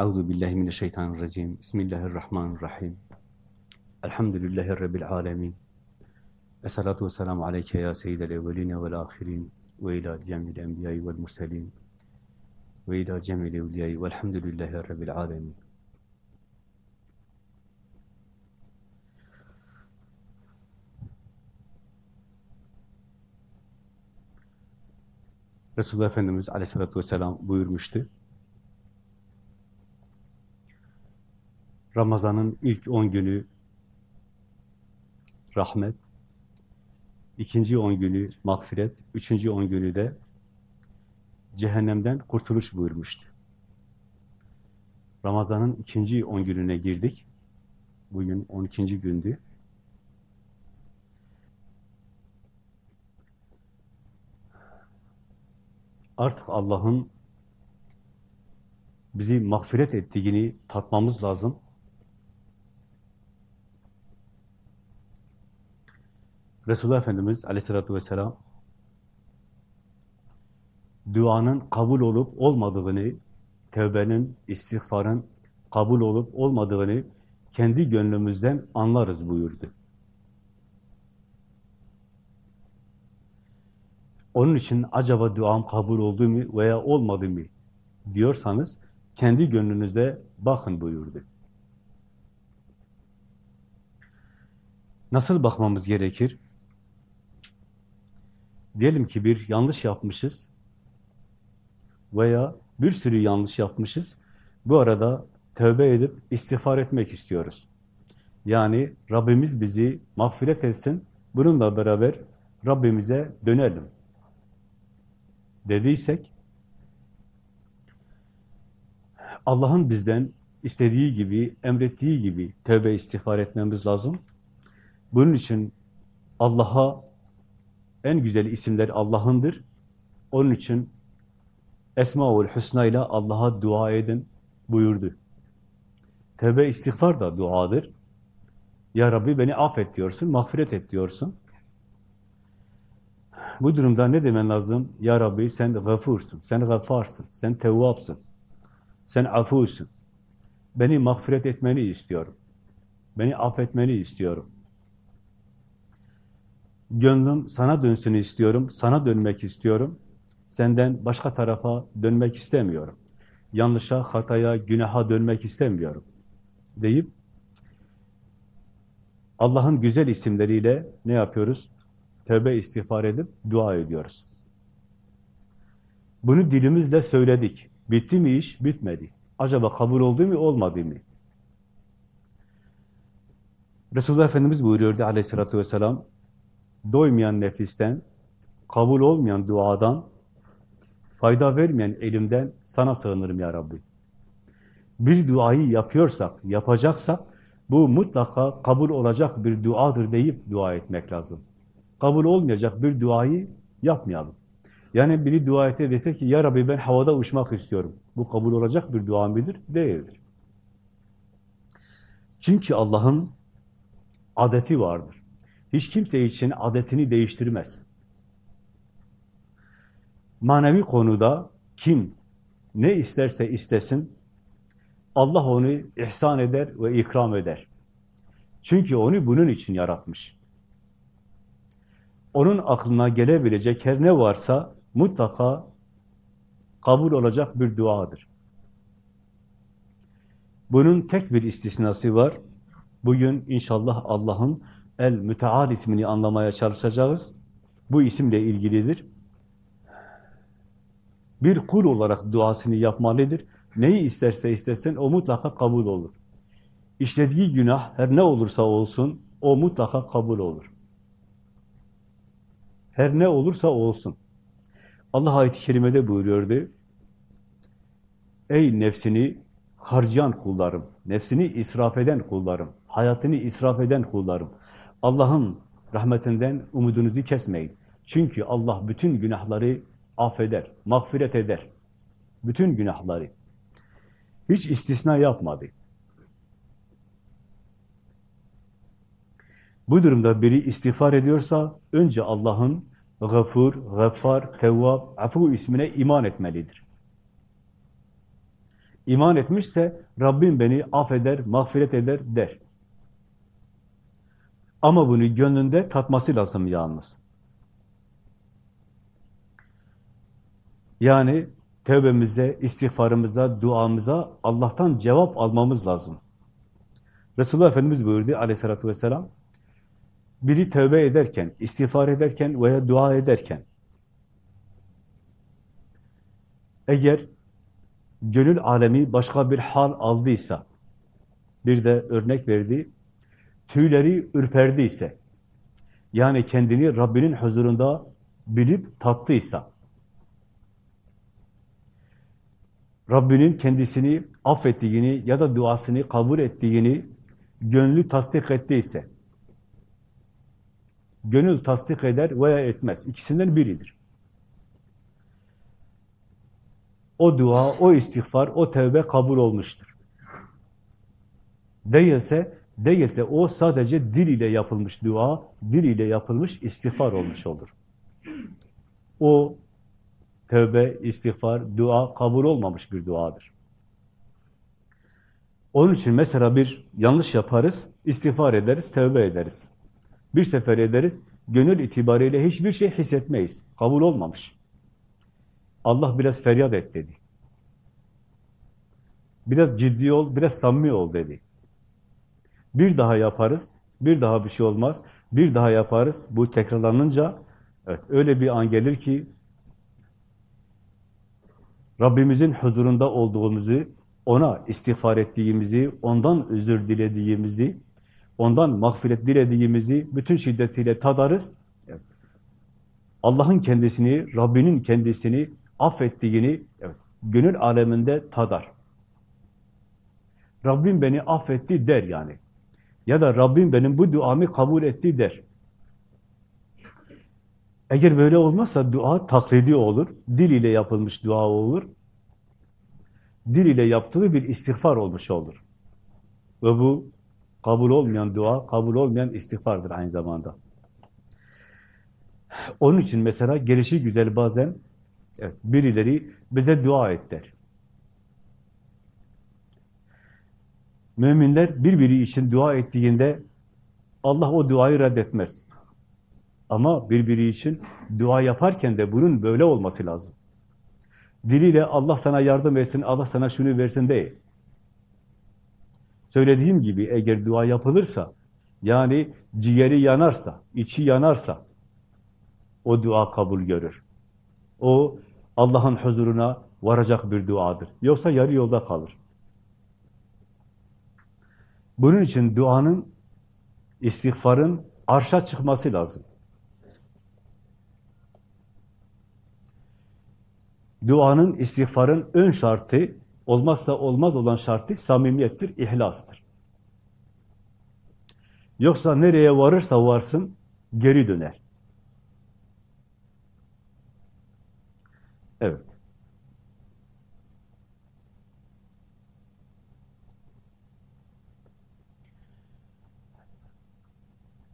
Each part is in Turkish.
Euzu billahi mineşşeytanirracim. Bismillahirrahmanirrahim. Elhamdülillahi rabbil alamin. Esselatu vesselamu aleyke ya seyyidel evveline vel ahirin ve ila cemil enbiyayı vel murselin ve ila cemil evliyayı velhamdülillahi rabbil alamin. Resulullah Efendimiz aleyhissalatü vesselam buyurmuştu. Ramazan'ın ilk on günü rahmet, ikinci on günü mağfiret, üçüncü on günü de cehennemden kurtuluş buyurmuştu. Ramazan'ın ikinci on gününe girdik. Bugün on ikinci gündü. Artık Allah'ın bizi mağfiret ettiğini tatmamız lazım. Resulullah Efendimiz aleyhissalatü vesselam duanın kabul olup olmadığını, tevbenin, istiğfarın kabul olup olmadığını kendi gönlümüzden anlarız buyurdu. Onun için acaba duam kabul oldu mu veya olmadı mı diyorsanız kendi gönlünüze bakın buyurdu. Nasıl bakmamız gerekir? Diyelim ki bir yanlış yapmışız veya bir sürü yanlış yapmışız. Bu arada tövbe edip istiğfar etmek istiyoruz. Yani Rabbimiz bizi mağfiret etsin, bununla beraber Rabbimize dönelim dediysek, Allah'ın bizden istediği gibi, emrettiği gibi tövbe istiğfar etmemiz lazım. Bunun için Allah'a en güzel isimler Allah'ındır. Onun için Esmaül Hüsna ile Allah'a dua edin buyurdu. Tövbe istiğfar da duadır. Ya Rabbi beni affet diyorsun, mağfiret et diyorsun. Bu durumda ne demen lazım? Ya Rabbi sen gafursun, sen gafarsın, sen tevvapsın, sen afusun. Beni mağfiret etmeni istiyorum. Beni affetmeni istiyorum. Gönlüm sana dönsün istiyorum, sana dönmek istiyorum. Senden başka tarafa dönmek istemiyorum. Yanlışa, hataya, günaha dönmek istemiyorum. Deyip Allah'ın güzel isimleriyle ne yapıyoruz? Tövbe istiğfar edip dua ediyoruz. Bunu dilimizle söyledik. Bitti mi iş? Bitmedi. Acaba kabul oldu mu, olmadı mı? Resulullah Efendimiz buyuruyordu aleyhissalatü vesselam, doymayan nefisten, kabul olmayan duadan, fayda vermeyen elimden sana sığınırım ya Rabbi. Bir duayı yapıyorsak, yapacaksak, bu mutlaka kabul olacak bir duadır deyip dua etmek lazım. Kabul olmayacak bir duayı yapmayalım. Yani biri dua etse dese ki, Ya Rabbi ben havada uçmak istiyorum. Bu kabul olacak bir dua mıdır? Değildir. Çünkü Allah'ın adeti vardır. Hiç kimse için adetini değiştirmez. Manevi konuda kim ne isterse istesin, Allah onu ihsan eder ve ikram eder. Çünkü onu bunun için yaratmış. Onun aklına gelebilecek her ne varsa mutlaka kabul olacak bir duadır. Bunun tek bir istisnası var. Bugün inşallah Allah'ın El-Müteal ismini anlamaya çalışacağız. Bu isimle ilgilidir. Bir kul olarak duasını yapmalıdır. Neyi isterse istersen o mutlaka kabul olur. İşlediği günah her ne olursa olsun o mutlaka kabul olur. Her ne olursa olsun. Allah ayet-i kerimede buyuruyordu. Ey nefsini harcayan kullarım, nefsini israf eden kullarım, hayatını israf eden kullarım. Allah'ın rahmetinden umudunuzu kesmeyin. Çünkü Allah bütün günahları affeder, mağfiret eder. Bütün günahları. Hiç istisna yapmadı. Bu durumda biri istiğfar ediyorsa önce Allah'ın Gafur, Gaffar, Tevvab, Afu ismine iman etmelidir. İman etmişse Rabbim beni affeder, mağfiret eder der. Ama bunu gönlünde tatması lazım yalnız. Yani tövbemize, istiğfarımıza, duamıza Allah'tan cevap almamız lazım. Resulullah Efendimiz buyurdu aleyhissalatü vesselam, biri tövbe ederken, istiğfar ederken veya dua ederken, eğer gönül alemi başka bir hal aldıysa, bir de örnek verdi, tüyleri ürperdiyse, yani kendini Rabbinin huzurunda bilip tattıysa, Rabbinin kendisini affettiğini ya da duasını kabul ettiğini gönlü tasdik ettiyse, gönül tasdik eder veya etmez. İkisinden biridir. O dua, o istiğfar, o tevbe kabul olmuştur. Değilse, değilse o sadece dil ile yapılmış dua, dil ile yapılmış istiğfar olmuş olur. O tövbe, istiğfar, dua kabul olmamış bir duadır. Onun için mesela bir yanlış yaparız, istiğfar ederiz, tövbe ederiz. Bir sefer ederiz, gönül itibariyle hiçbir şey hissetmeyiz. Kabul olmamış. Allah biraz feryat et dedi. Biraz ciddi ol, biraz samimi ol dedi. Bir daha yaparız, bir daha bir şey olmaz. Bir daha yaparız, bu tekrarlanınca evet, öyle bir an gelir ki Rabbimizin huzurunda olduğumuzu, ona istiğfar ettiğimizi, ondan özür dilediğimizi, ondan mağfiret dilediğimizi bütün şiddetiyle tadarız. Allah'ın kendisini, Rabbinin kendisini affettiğini evet, gönül aleminde tadar. Rabbim beni affetti der yani. Ya da Rabbim benim bu duamı kabul etti der. Eğer böyle olmazsa dua taklidi olur, dil ile yapılmış dua olur. Dil ile yaptığı bir istiğfar olmuş olur. Ve bu kabul olmayan dua, kabul olmayan istiğfardır aynı zamanda. Onun için mesela gelişi güzel bazen evet, birileri bize dua et der. Müminler birbiri için dua ettiğinde Allah o duayı reddetmez. Ama birbiri için dua yaparken de bunun böyle olması lazım. Diliyle Allah sana yardım etsin, Allah sana şunu versin değil. Söylediğim gibi eğer dua yapılırsa, yani ciğeri yanarsa, içi yanarsa, o dua kabul görür. O Allah'ın huzuruna varacak bir duadır. Yoksa yarı yolda kalır. Bunun için duanın, istiğfarın arşa çıkması lazım. Duanın, istiğfarın ön şartı, olmazsa olmaz olan şartı samimiyettir, ihlastır. Yoksa nereye varırsa varsın, geri döner. Evet.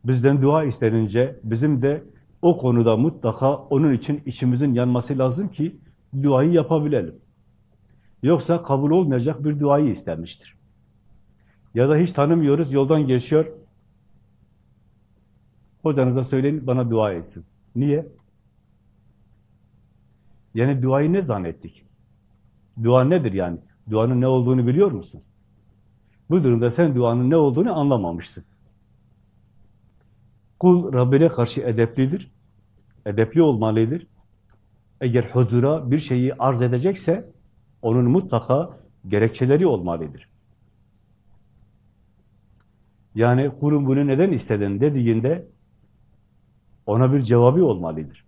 Bizden dua istenince bizim de o konuda mutlaka onun için içimizin yanması lazım ki duayı yapabilelim. Yoksa kabul olmayacak bir duayı istemiştir. Ya da hiç tanımıyoruz, yoldan geçiyor. Hocanıza söyleyin, bana dua etsin. Niye? Yani duayı ne zannettik? Dua nedir yani? Duanın ne olduğunu biliyor musun? Bu durumda sen duanın ne olduğunu anlamamışsın. Kul Rabbine karşı edeplidir. Edepli olmalıdır. Eğer huzura bir şeyi arz edecekse onun mutlaka gerekçeleri olmalıdır. Yani kulun bunu neden istedin dediğinde ona bir cevabı olmalıdır.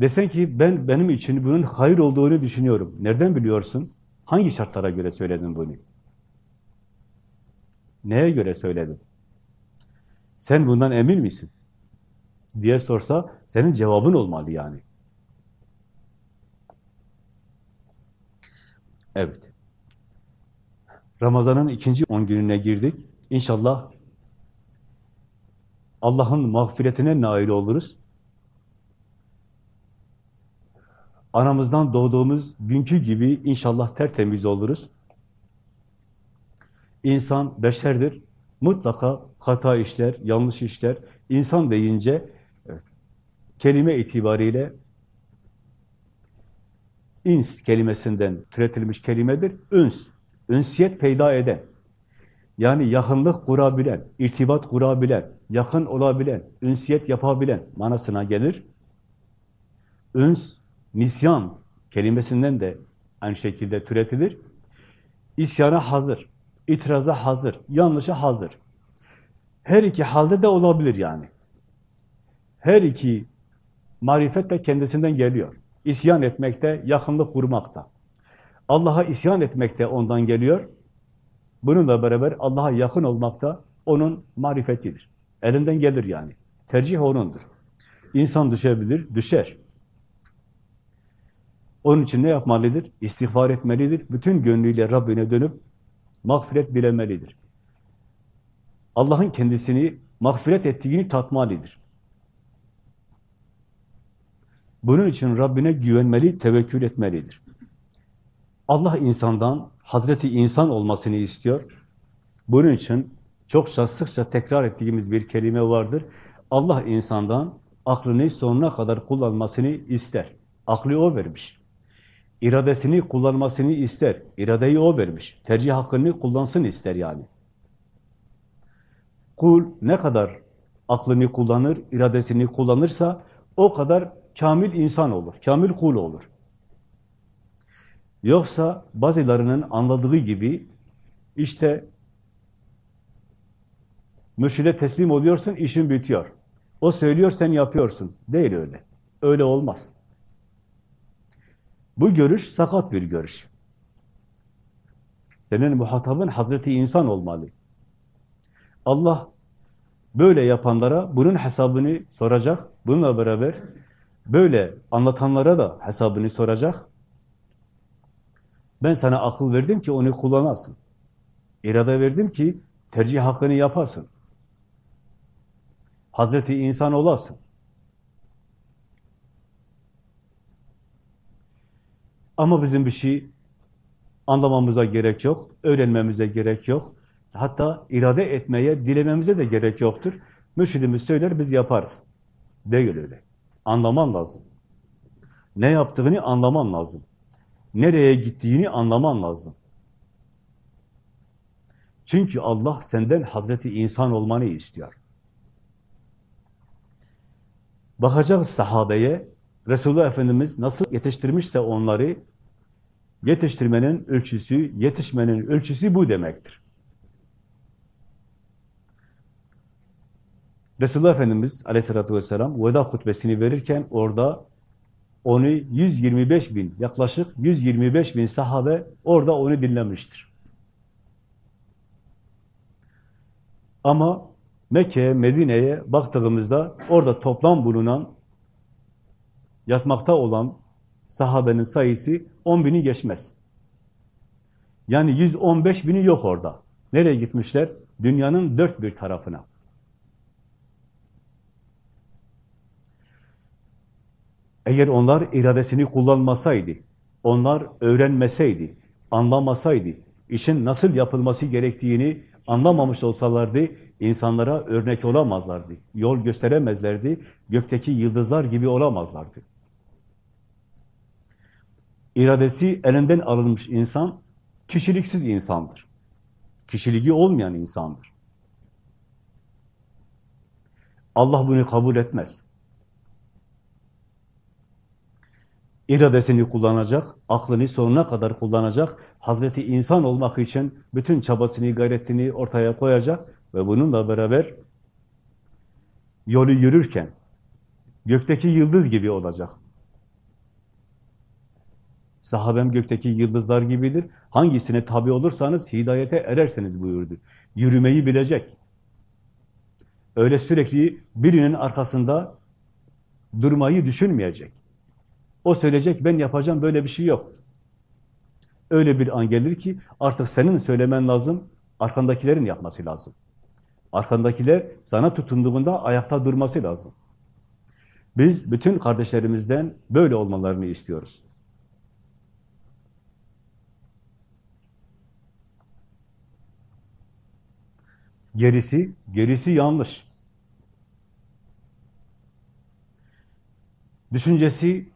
Desen ki ben benim için bunun hayır olduğunu düşünüyorum. Nereden biliyorsun? Hangi şartlara göre söyledin bunu? Neye göre söyledin? Sen bundan emin misin? diye sorsa senin cevabın olmalı yani. Evet. Ramazan'ın ikinci on gününe girdik. İnşallah Allah'ın mağfiretine nail oluruz. anamızdan doğduğumuz günkü gibi inşallah tertemiz oluruz. İnsan beşerdir. Mutlaka hata işler, yanlış işler. İnsan deyince kelime itibariyle ins kelimesinden türetilmiş kelimedir. Üns, ünsiyet peyda eden. Yani yakınlık kurabilen, irtibat kurabilen, yakın olabilen, ünsiyet yapabilen manasına gelir. Üns, nisyan kelimesinden de aynı şekilde türetilir. İsyana hazır, itiraza hazır, yanlışa hazır. Her iki halde de olabilir yani. Her iki marifet de kendisinden geliyor. İsyan etmekte, yakınlık kurmakta. Allah'a isyan etmekte ondan geliyor. Bununla beraber Allah'a yakın olmak da onun marifetidir. Elinden gelir yani. Tercih onundur. İnsan düşebilir, düşer. Onun için ne yapmalıdır? İstiğfar etmelidir. Bütün gönlüyle Rabbine dönüp mağfiret dilemelidir. Allah'ın kendisini mağfiret ettiğini tatmalıdır. Bunun için Rabbine güvenmeli, tevekkül etmelidir. Allah insandan Hazreti insan olmasını istiyor. Bunun için çok sıkça tekrar ettiğimiz bir kelime vardır. Allah insandan aklını sonuna kadar kullanmasını ister. Aklı o vermiş. İradesini kullanmasını ister. İradeyi o vermiş. Tercih hakkını kullansın ister yani. Kul ne kadar aklını kullanır, iradesini kullanırsa o kadar kamil insan olur, kamil kul olur. Yoksa bazılarının anladığı gibi işte mürşide teslim oluyorsun, işin bitiyor. O söylüyor, sen yapıyorsun. Değil öyle. Öyle olmaz. Bu görüş sakat bir görüş. Senin muhatabın Hazreti insan olmalı. Allah böyle yapanlara bunun hesabını soracak. Bununla beraber böyle anlatanlara da hesabını soracak. Ben sana akıl verdim ki onu kullanasın. İrade verdim ki tercih hakkını yapasın. Hazreti insan olasın. Ama bizim bir şey anlamamıza gerek yok, öğrenmemize gerek yok. Hatta irade etmeye, dilememize de gerek yoktur. Mürşidimiz söyler, biz yaparız. Değil öyle. Anlaman lazım. Ne yaptığını anlaman lazım. Nereye gittiğini anlaman lazım. Çünkü Allah senden Hazreti insan olmanı istiyor. Bakacağız sahabeye, Resulullah Efendimiz nasıl yetiştirmişse onları, yetiştirmenin ölçüsü, yetişmenin ölçüsü bu demektir. Resulullah Efendimiz aleyhissalatü vesselam veda hutbesini verirken orada onu 125 bin, yaklaşık 125 bin sahabe orada onu dinlemiştir. Ama Mekke'ye, Medine'ye baktığımızda orada toplam bulunan, yatmakta olan sahabenin sayısı 10 bini geçmez. Yani 115 bini yok orada. Nereye gitmişler? Dünyanın dört bir tarafına. Eğer onlar iradesini kullanmasaydı, onlar öğrenmeseydi, anlamasaydı, işin nasıl yapılması gerektiğini anlamamış olsalardı, insanlara örnek olamazlardı, yol gösteremezlerdi, gökteki yıldızlar gibi olamazlardı. İradesi elinden alınmış insan, kişiliksiz insandır. Kişiliği olmayan insandır. Allah bunu kabul etmez. iradesini kullanacak, aklını sonuna kadar kullanacak, Hazreti insan olmak için bütün çabasını, gayretini ortaya koyacak ve bununla beraber yolu yürürken gökteki yıldız gibi olacak. Sahabem gökteki yıldızlar gibidir. Hangisine tabi olursanız hidayete erersiniz buyurdu. Yürümeyi bilecek. Öyle sürekli birinin arkasında durmayı düşünmeyecek. O söyleyecek, ben yapacağım, böyle bir şey yok. Öyle bir an gelir ki artık senin söylemen lazım, arkandakilerin yapması lazım. Arkandakiler sana tutunduğunda ayakta durması lazım. Biz bütün kardeşlerimizden böyle olmalarını istiyoruz. Gerisi, gerisi yanlış. Düşüncesi,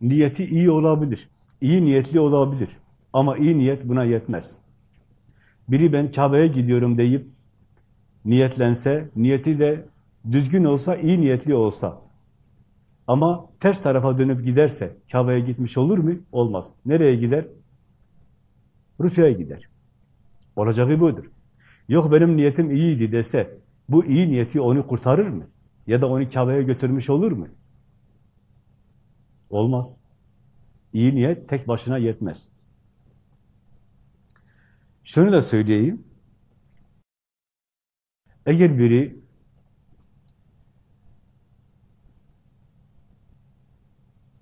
niyeti iyi olabilir. İyi niyetli olabilir. Ama iyi niyet buna yetmez. Biri ben Kabe'ye gidiyorum deyip niyetlense, niyeti de düzgün olsa, iyi niyetli olsa ama ters tarafa dönüp giderse Kabe'ye gitmiş olur mu? Olmaz. Nereye gider? Rusya'ya gider. Olacağı budur. Yok benim niyetim iyiydi dese, bu iyi niyeti onu kurtarır mı? Ya da onu Kabe'ye götürmüş olur mu? Olmaz. İyi niyet tek başına yetmez. Şunu da söyleyeyim. Eğer biri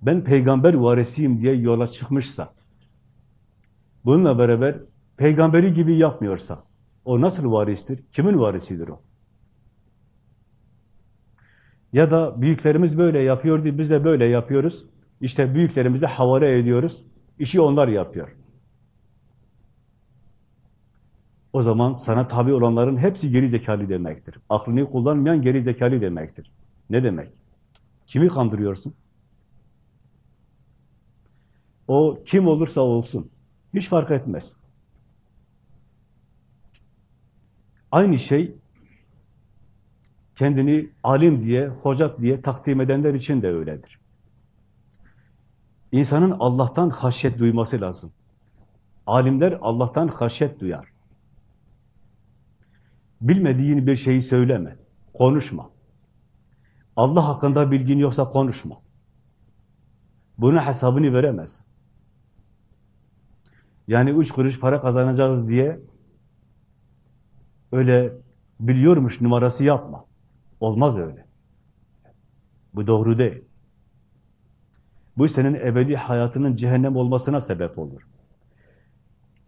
ben peygamber varisiyim diye yola çıkmışsa, bununla beraber peygamberi gibi yapmıyorsa, o nasıl varistir? Kimin varisidir o? Ya da büyüklerimiz böyle yapıyordu, biz de böyle yapıyoruz. İşte büyüklerimize havale ediyoruz. İşi onlar yapıyor. O zaman sana tabi olanların hepsi geri zekalı demektir. Aklını kullanmayan geri zekalı demektir. Ne demek? Kimi kandırıyorsun? O kim olursa olsun. Hiç fark etmez. Aynı şey kendini alim diye, hoca diye takdim edenler için de öyledir. İnsanın Allah'tan haşyet duyması lazım. Alimler Allah'tan haşyet duyar. Bilmediğin bir şeyi söyleme, konuşma. Allah hakkında bilgin yoksa konuşma. Bunun hesabını veremez. Yani üç kuruş para kazanacağız diye öyle biliyormuş numarası yapma. Olmaz öyle. Bu doğru değil. Bu senin ebedi hayatının cehennem olmasına sebep olur.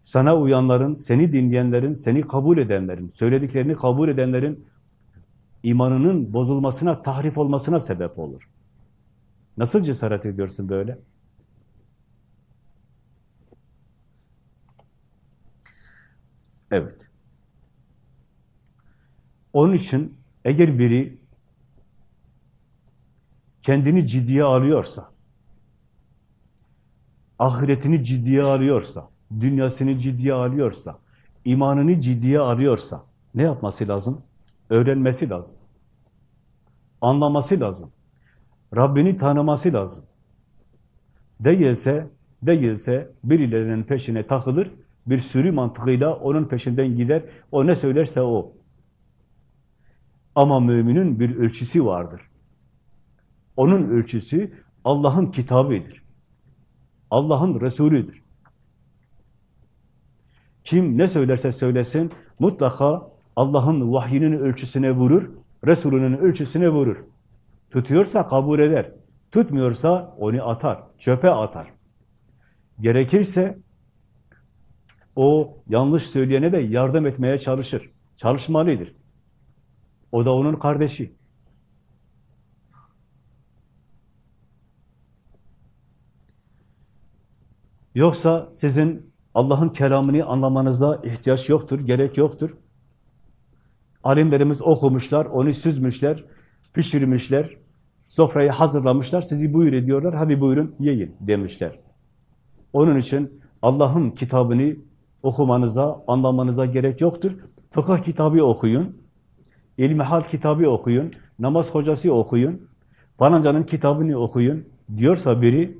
Sana uyanların, seni dinleyenlerin, seni kabul edenlerin, söylediklerini kabul edenlerin imanının bozulmasına, tahrif olmasına sebep olur. Nasıl cesaret ediyorsun böyle? Evet. Onun için eğer biri kendini ciddiye alıyorsa, ahiretini ciddiye alıyorsa, dünyasını ciddiye alıyorsa, imanını ciddiye alıyorsa ne yapması lazım? Öğrenmesi lazım. Anlaması lazım. Rabbini tanıması lazım. Değilse, değilse birilerinin peşine takılır, bir sürü mantığıyla onun peşinden gider, o ne söylerse o. Ama müminin bir ölçüsü vardır. Onun ölçüsü Allah'ın kitabıdır. Allah'ın Resulüdür. Kim ne söylerse söylesin mutlaka Allah'ın vahyinin ölçüsüne vurur, Resulünün ölçüsüne vurur. Tutuyorsa kabul eder. Tutmuyorsa onu atar, çöpe atar. Gerekirse o yanlış söyleyene de yardım etmeye çalışır. Çalışmalıdır. O da onun kardeşi. Yoksa sizin Allah'ın kelamını anlamanıza ihtiyaç yoktur, gerek yoktur. Alimlerimiz okumuşlar, onu süzmüşler, pişirmişler, sofrayı hazırlamışlar, sizi buyur ediyorlar, hadi buyurun yiyin demişler. Onun için Allah'ın kitabını okumanıza, anlamanıza gerek yoktur. Fıkıh kitabı okuyun, ilmihal kitabı okuyun, namaz hocası okuyun, falancanın kitabını okuyun diyorsa biri,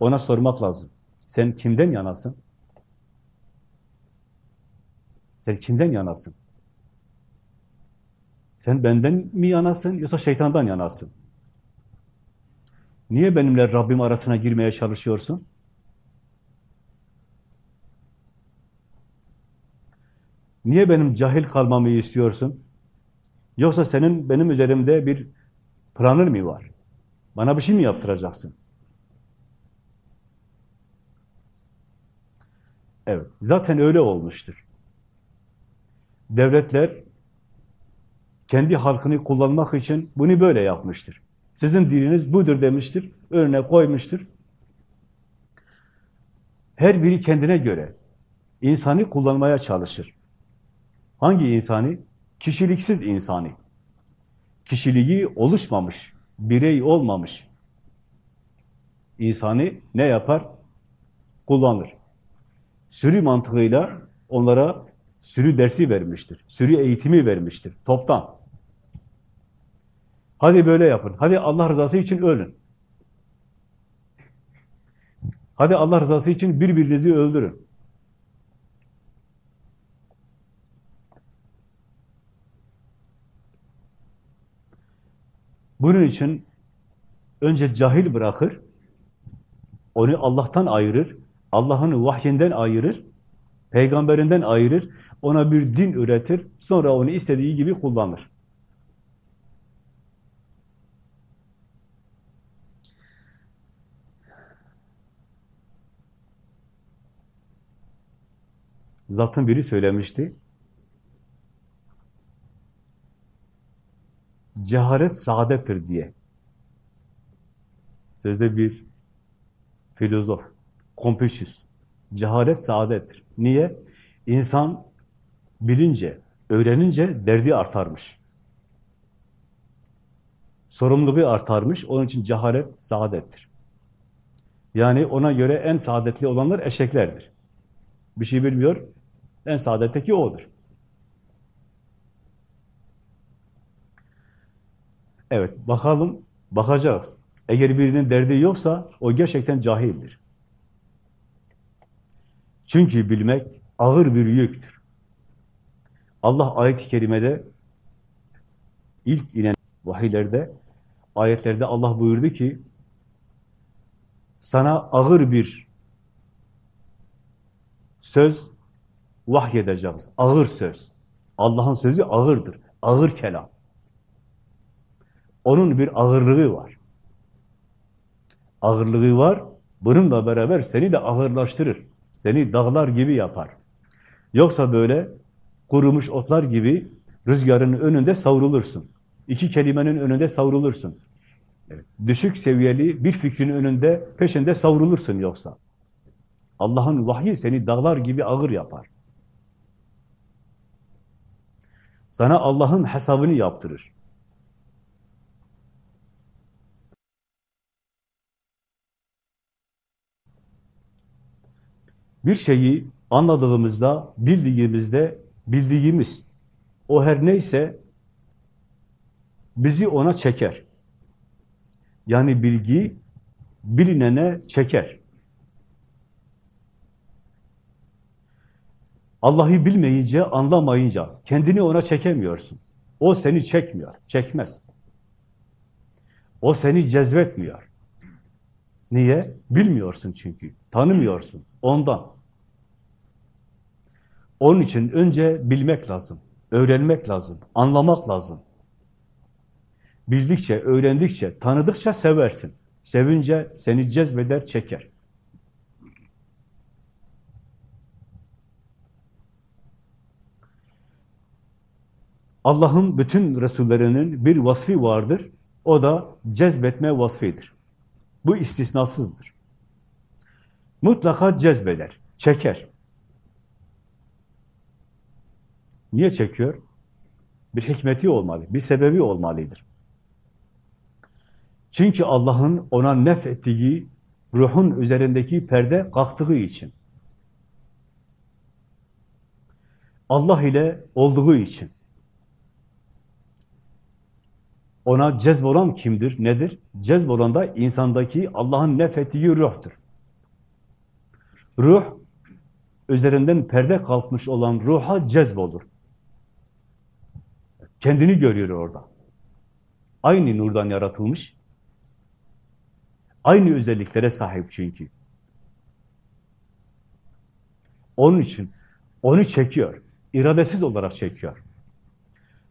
ona sormak lazım. Sen kimden yanasın? Sen kimden yanasın? Sen benden mi yanasın yoksa şeytandan yanasın? Niye benimle Rabbim arasına girmeye çalışıyorsun? Niye benim cahil kalmamı istiyorsun? Yoksa senin benim üzerimde bir planın mı var? Bana bir şey mi yaptıracaksın? Evet, zaten öyle olmuştur. Devletler kendi halkını kullanmak için bunu böyle yapmıştır. Sizin dininiz budur demiştir, önüne koymuştur. Her biri kendine göre insanı kullanmaya çalışır. Hangi insani? Kişiliksiz insani. Kişiliği oluşmamış, birey olmamış. İnsanı ne yapar? Kullanır. Sürü mantığıyla onlara sürü dersi vermiştir. Sürü eğitimi vermiştir. Toptan. Hadi böyle yapın. Hadi Allah rızası için ölün. Hadi Allah rızası için birbirinizi öldürün. Bunun için önce cahil bırakır, onu Allah'tan ayırır, Allah'ın vahyinden ayırır, peygamberinden ayırır, ona bir din üretir, sonra onu istediği gibi kullanır. Zatın biri söylemişti, cehalet saadettir diye. Sözde bir filozof, Confucius. Cehalet saadettir. Niye? İnsan bilince, öğrenince derdi artarmış. Sorumluluğu artarmış. Onun için cehalet saadettir. Yani ona göre en saadetli olanlar eşeklerdir. Bir şey bilmiyor, en saadetteki odur. Evet, bakalım, bakacağız. Eğer birinin derdi yoksa, o gerçekten cahildir. Çünkü bilmek ağır bir yüktür. Allah ayet-i kerimede, ilk inen vahiylerde, ayetlerde Allah buyurdu ki, sana ağır bir söz vahyedeceğiz. Ağır söz. Allah'ın sözü ağırdır. Ağır kelam. Onun bir ağırlığı var. Ağırlığı var. Bununla beraber seni de ağırlaştırır. Seni dağlar gibi yapar. Yoksa böyle kurumuş otlar gibi rüzgarın önünde savrulursun. İki kelimenin önünde savrulursun. Evet. Düşük seviyeli bir fikrin önünde, peşinde savrulursun yoksa. Allah'ın vahyi seni dağlar gibi ağır yapar. Sana Allah'ın hesabını yaptırır. Bir şeyi anladığımızda, bildiğimizde, bildiğimiz o her neyse bizi ona çeker. Yani bilgi bilinene çeker. Allah'ı bilmeyince, anlamayınca kendini ona çekemiyorsun. O seni çekmiyor, çekmez. O seni cezbetmiyor. Niye? Bilmiyorsun çünkü, tanımıyorsun ondan. Onun için önce bilmek lazım, öğrenmek lazım, anlamak lazım. Bildikçe, öğrendikçe, tanıdıkça seversin. Sevince seni cezbeder, çeker. Allah'ın bütün Resullerinin bir vasfi vardır. O da cezbetme vasfidir. Bu istisnasızdır. Mutlaka cezbeder, çeker. Niye çekiyor? Bir hikmeti olmalı, bir sebebi olmalıdır. Çünkü Allah'ın ona nefettiği ruhun üzerindeki perde kalktığı için. Allah ile olduğu için. Ona cezbolan kimdir, nedir? Cezbolan da insandaki Allah'ın nefettiği ruhtur. Ruh, üzerinden perde kalkmış olan ruha cezbolur. Kendini görüyor orada. Aynı nurdan yaratılmış. Aynı özelliklere sahip çünkü. Onun için onu çekiyor. İradesiz olarak çekiyor.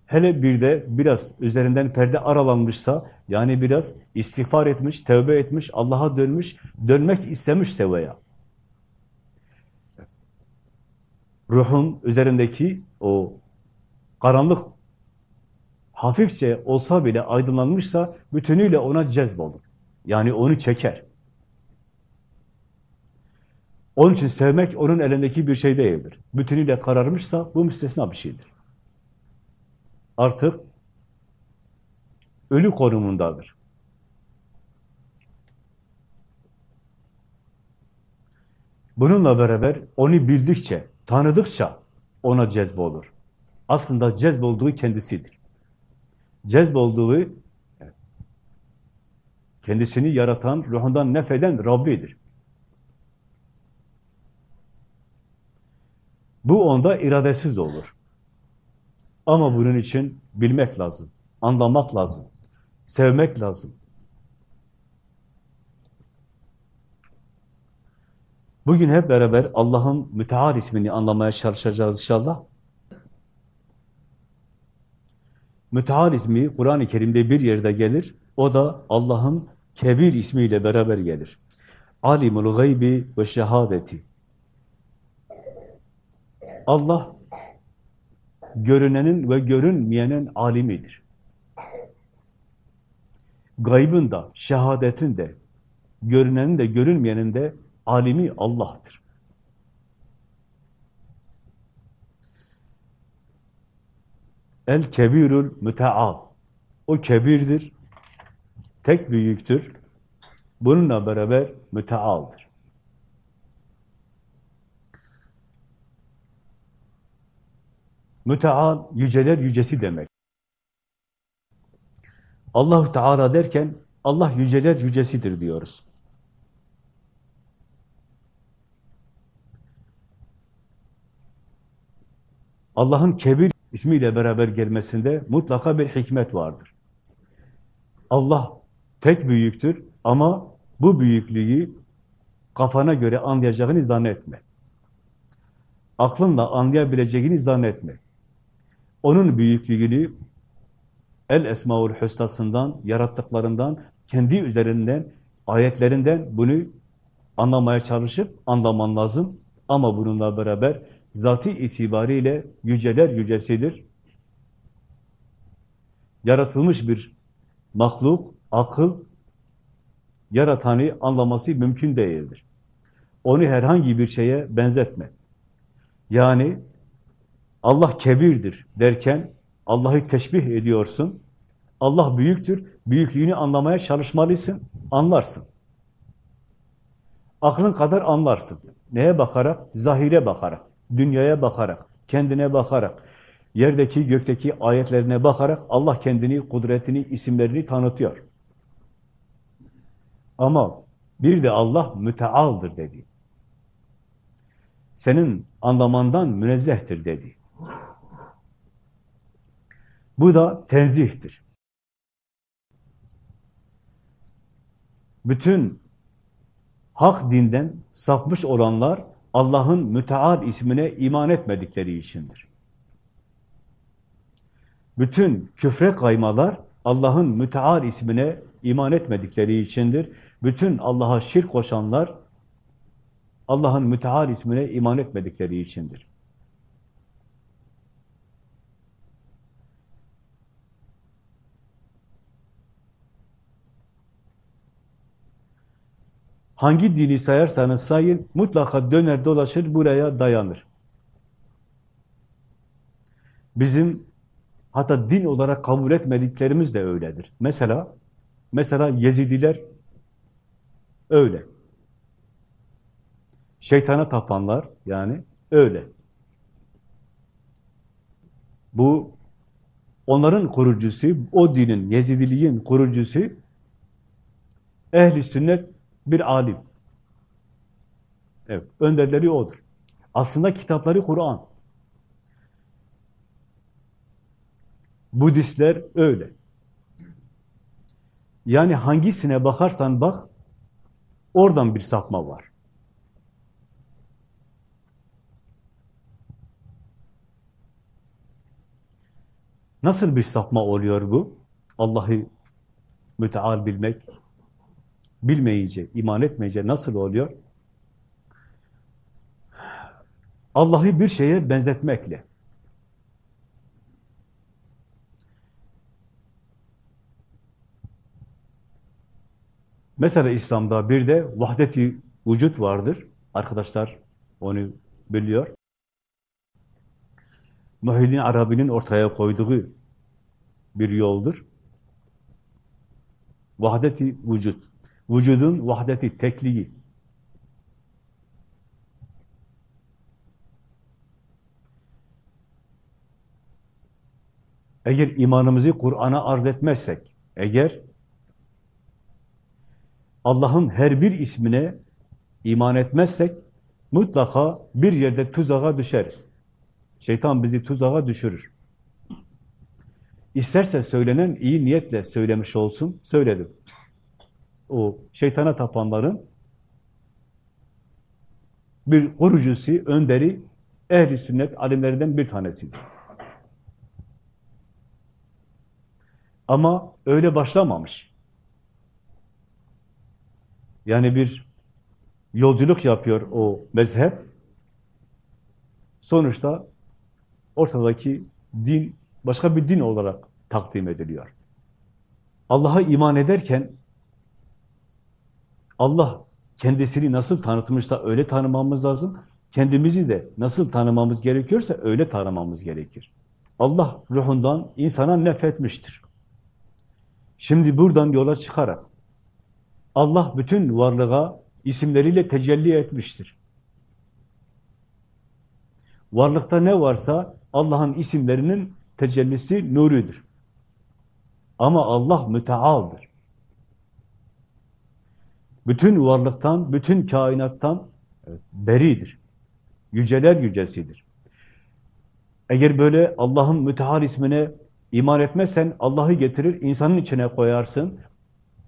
Hele bir de biraz üzerinden perde aralanmışsa, yani biraz istiğfar etmiş, tevbe etmiş, Allah'a dönmüş, dönmek istemişse veya ruhun üzerindeki o karanlık hafifçe olsa bile aydınlanmışsa bütünüyle ona cezbolur. Yani onu çeker. Onun için sevmek onun elindeki bir şey değildir. Bütünüyle kararmışsa bu müstesna bir şeydir. Artık ölü konumundadır. Bununla beraber onu bildikçe, tanıdıkça ona cezbolur. Aslında cezbolduğu kendisidir. Cezbolduğu kendisini yaratan, ruhundan nefeden Rabbidir. Bu onda iradesiz olur. Ama bunun için bilmek lazım, anlamak lazım, sevmek lazım. Bugün hep beraber Allah'ın müteal ismini anlamaya çalışacağız inşallah. Müteal ismi Kur'an-ı Kerim'de bir yerde gelir. O da Allah'ın Kebir ismiyle beraber gelir. Alimul gaybi ve şehadeti. Allah görünenin ve görünmeyenin alimidir. Gaybın da, şehadetin de, görünenin de, görünmeyenin de alimi Allah'tır. El kebirül müteal. O kebirdir, tek büyüktür. Bununla beraber mütealdır. Müteal, yüceler yücesi demek. Allahu Teala derken Allah yüceler yücesidir diyoruz. Allah'ın kebir ismiyle beraber gelmesinde mutlaka bir hikmet vardır. Allah tek büyüktür ama bu büyüklüğü kafana göre anlayacağını zannetme. Aklınla anlayabileceğini zannetme. Onun büyüklüğünü El Esmaül Hüsna'sından, yarattıklarından, kendi üzerinden, ayetlerinden bunu anlamaya çalışıp anlaman lazım. Ama bununla beraber zatı itibariyle yüceler yücesidir. Yaratılmış bir mahluk, akıl, yaratanı anlaması mümkün değildir. Onu herhangi bir şeye benzetme. Yani Allah kebirdir derken Allah'ı teşbih ediyorsun. Allah büyüktür, büyüklüğünü anlamaya çalışmalısın, anlarsın. Aklın kadar anlarsın. Neye bakarak? Zahire bakarak, dünyaya bakarak, kendine bakarak, yerdeki, gökteki ayetlerine bakarak Allah kendini, kudretini, isimlerini tanıtıyor. Ama bir de Allah mütealdır dedi. Senin anlamandan münezzehtir dedi. Bu da tenzihtir. Bütün hak dinden sapmış olanlar Allah'ın müteal ismine iman etmedikleri içindir. Bütün küfre kaymalar Allah'ın müteal ismine iman etmedikleri içindir. Bütün Allah'a şirk koşanlar Allah'ın müteal ismine iman etmedikleri içindir. Hangi dini sayarsanız sayın, mutlaka döner dolaşır buraya dayanır. Bizim hatta din olarak kabul etmediklerimiz de öyledir. Mesela, mesela Yezidiler öyle. Şeytana tapanlar yani öyle. Bu onların kurucusu, o dinin, Yezidiliğin kurucusu ehli sünnet bir alim. Evet, önderleri odur. Aslında kitapları Kur'an. Budistler öyle. Yani hangisine bakarsan bak, oradan bir sapma var. Nasıl bir sapma oluyor bu? Allah'ı müteal bilmek, bilmeyince, iman etmeyince nasıl oluyor? Allah'ı bir şeye benzetmekle. Mesela İslam'da bir de vahdeti vücut vardır. Arkadaşlar onu biliyor. Muhyiddin Arabi'nin ortaya koyduğu bir yoldur. Vahdeti vücut. Vücudun vahdeti, tekliği. Eğer imanımızı Kur'an'a arz etmezsek, eğer Allah'ın her bir ismine iman etmezsek, mutlaka bir yerde tuzağa düşeriz. Şeytan bizi tuzağa düşürür. İsterse söylenen iyi niyetle söylemiş olsun, söyledim. O şeytana tapanların bir kurucusu, önderi, ehli sünnet alimlerinden bir tanesidir. Ama öyle başlamamış. Yani bir yolculuk yapıyor o mezhep. Sonuçta ortadaki din başka bir din olarak takdim ediliyor. Allah'a iman ederken Allah kendisini nasıl tanıtmışsa öyle tanımamız lazım. Kendimizi de nasıl tanımamız gerekiyorsa öyle tanımamız gerekir. Allah ruhundan insana nefretmiştir. Şimdi buradan yola çıkarak Allah bütün varlığa isimleriyle tecelli etmiştir. Varlıkta ne varsa Allah'ın isimlerinin tecellisi nurudur. Ama Allah mütealdır. Bütün varlıktan, bütün kainattan beridir. Yüceler yücesidir. Eğer böyle Allah'ın müteal ismine iman etmezsen Allah'ı getirir, insanın içine koyarsın,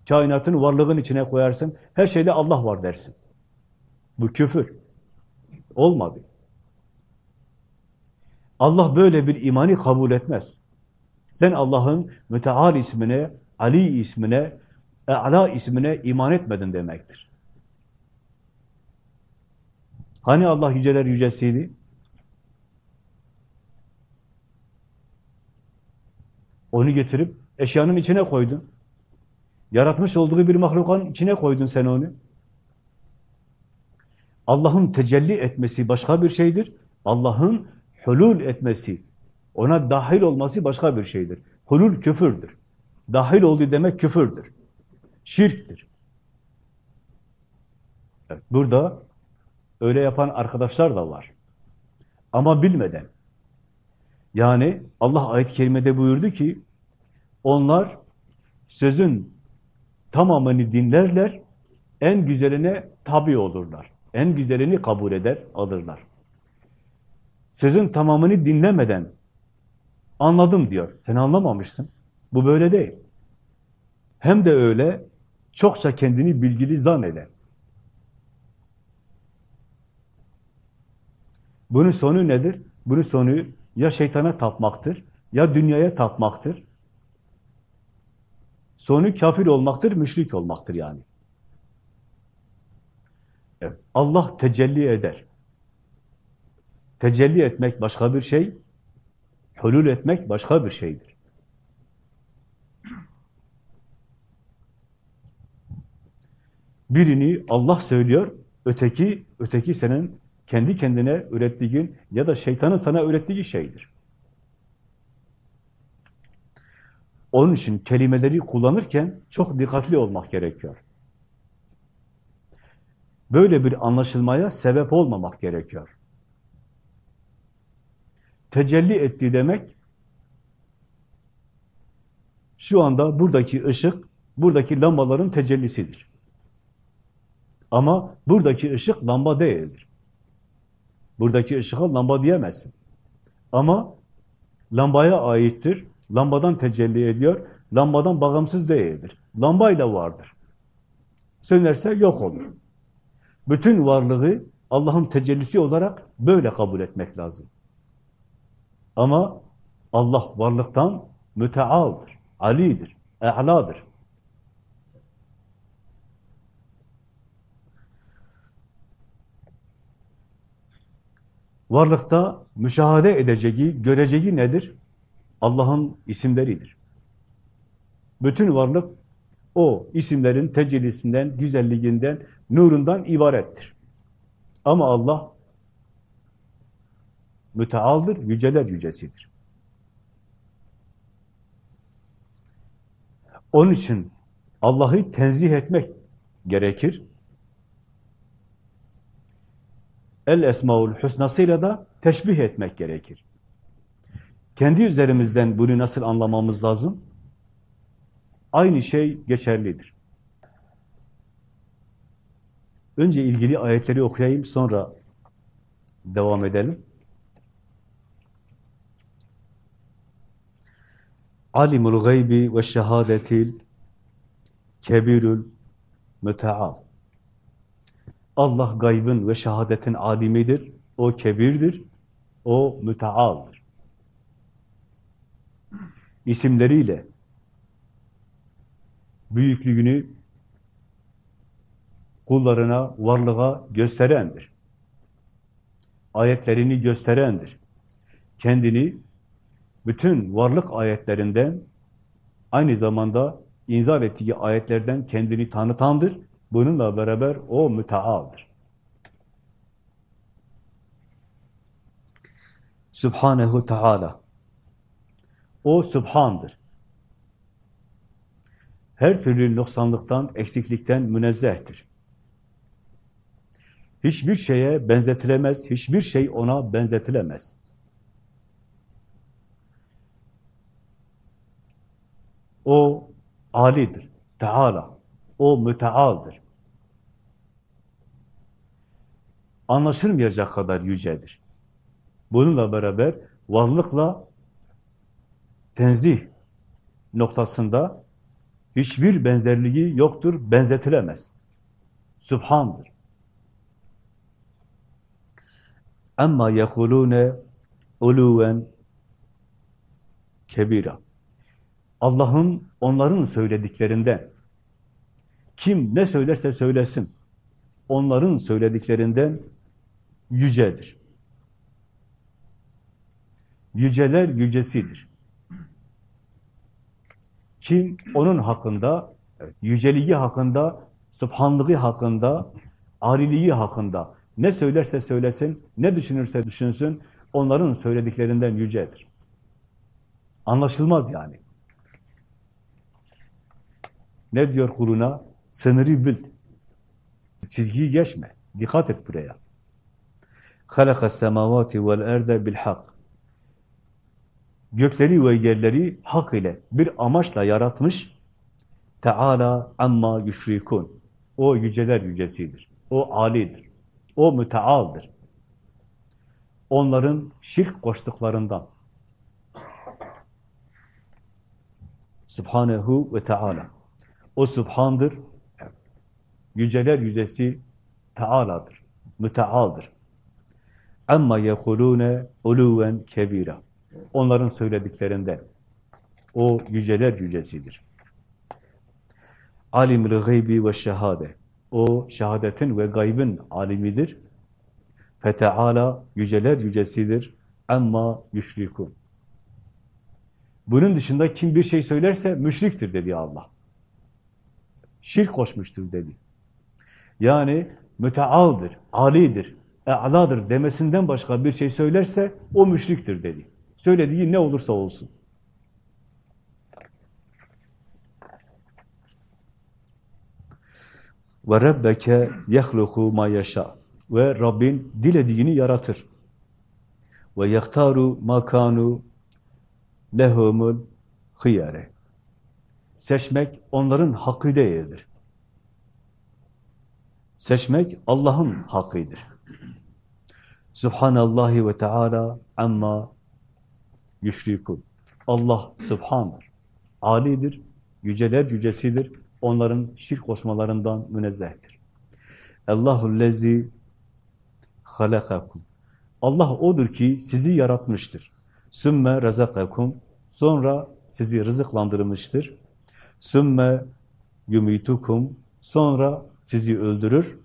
kainatın varlığın içine koyarsın, her şeyde Allah var dersin. Bu küfür. Olmadı. Allah böyle bir imanı kabul etmez. Sen Allah'ın müteal ismine, Ali ismine, E'la ismine iman etmedin demektir. Hani Allah yüceler yücesiydi? Onu getirip eşyanın içine koydun. Yaratmış olduğu bir mahlukanın içine koydun sen onu. Allah'ın tecelli etmesi başka bir şeydir. Allah'ın hulul etmesi, ona dahil olması başka bir şeydir. Hulul küfürdür. Dahil oldu demek küfürdür. Şirktir. Evet, burada öyle yapan arkadaşlar da var. Ama bilmeden. Yani Allah ayet-i kerimede buyurdu ki, onlar sözün tamamını dinlerler, en güzeline tabi olurlar. En güzelini kabul eder, alırlar. Sözün tamamını dinlemeden anladım diyor. Sen anlamamışsın. Bu böyle değil. Hem de öyle çokça kendini bilgili zanneden. Bunun sonu nedir? Bunun sonu ya şeytana tapmaktır, ya dünyaya tapmaktır. Sonu kafir olmaktır, müşrik olmaktır yani. Evet, Allah tecelli eder. Tecelli etmek başka bir şey, hulul etmek başka bir şeydir. Birini Allah söylüyor, öteki, öteki senin kendi kendine ürettiğin ya da şeytanın sana ürettiği şeydir. Onun için kelimeleri kullanırken çok dikkatli olmak gerekiyor. Böyle bir anlaşılmaya sebep olmamak gerekiyor. Tecelli etti demek, şu anda buradaki ışık, buradaki lambaların tecellisidir. Ama buradaki ışık lamba değildir. Buradaki ışığa lamba diyemezsin. Ama lambaya aittir, lambadan tecelli ediyor, lambadan bağımsız değildir. Lambayla vardır. Sönerse yok olur. Bütün varlığı Allah'ın tecellisi olarak böyle kabul etmek lazım. Ama Allah varlıktan mütealdır, alidir, e'ladır. Varlıkta müşahede edeceği, göreceği nedir? Allah'ın isimleridir. Bütün varlık O isimlerin tecellisinden, güzelliğinden, nurundan ibarettir. Ama Allah mütealdır, yüceler yücesidir. Onun için Allah'ı tenzih etmek gerekir. El Esmaül Hüsnasıyla da teşbih etmek gerekir. Kendi üzerimizden bunu nasıl anlamamız lazım? Aynı şey geçerlidir. Önce ilgili ayetleri okuyayım, sonra devam edelim. Alimul gaybi ve şehadetil kebirül müteal. Allah gaybın ve şehadetin alimidir. O kebirdir. O mütealdır. İsimleriyle büyüklüğünü kullarına, varlığa gösterendir. Ayetlerini gösterendir. Kendini bütün varlık ayetlerinden aynı zamanda inzal ettiği ayetlerden kendini tanıtandır. Bununla beraber o mütealdır. Subhanehu Teala. O Subhan'dır. Her türlü noksanlıktan, eksiklikten münezzehtir. Hiçbir şeye benzetilemez, hiçbir şey ona benzetilemez. O alidir, Teala. O mütealdır. Anlaşılmayacak kadar yücedir. Bununla beraber varlıkla tenzih noktasında hiçbir benzerliği yoktur, benzetilemez. Sübhandır. Amma yekulune uluven kebira. Allah'ın onların söylediklerinden, kim ne söylerse söylesin, onların söylediklerinden yücedir. Yüceler yücesidir. Kim onun hakkında, yüceliği hakkında, subhanlığı hakkında, aliliği hakkında ne söylerse söylesin, ne düşünürse düşünsün, onların söylediklerinden yücedir. Anlaşılmaz yani. Ne diyor kuluna? Sınırı bil. Çizgiyi geçme. Dikkat et buraya halaka semavati vel erde bil. Gökleri ve yerleri hak ile bir amaçla yaratmış. Teala amma yüşrikun. O yüceler yücesidir. O alidir. O mütealdir. Onların şirk koştuklarından. Subhanehu ve Teala. O Subhandır. Yüceler yücesi Teala'dır. Mütealdır. Amma yekulune uluven kebira. Onların söylediklerinden. O yüceler yücesidir. Alimul gaybi ve şehade. O şehadetin ve gaybın alimidir. Feteala yüceler yücesidir. Amma yüşrikun. Bunun dışında kim bir şey söylerse müşriktir dedi Allah. Şirk koşmuştur dedi. Yani mütealdır, alidir, e'ladır demesinden başka bir şey söylerse o müşriktir dedi. Söylediği ne olursa olsun. Ve rabbeke yehluku ma yaşa. Ve Rabbin dilediğini yaratır. Ve yehtaru makanu lehumul hıyare. Seçmek onların hakkı değildir. Seçmek Allah'ın hakkıdır. Subhanallahi ve Teala amma yüşrikun. Allah Subhan'dır. Alidir, yüceler yücesidir. Onların şirk koşmalarından münezzehtir. Allahu lezi halakakum. Allah odur ki sizi yaratmıştır. Sümme razakakum. Sonra sizi rızıklandırmıştır. Sümme yumitukum. Sonra sizi öldürür.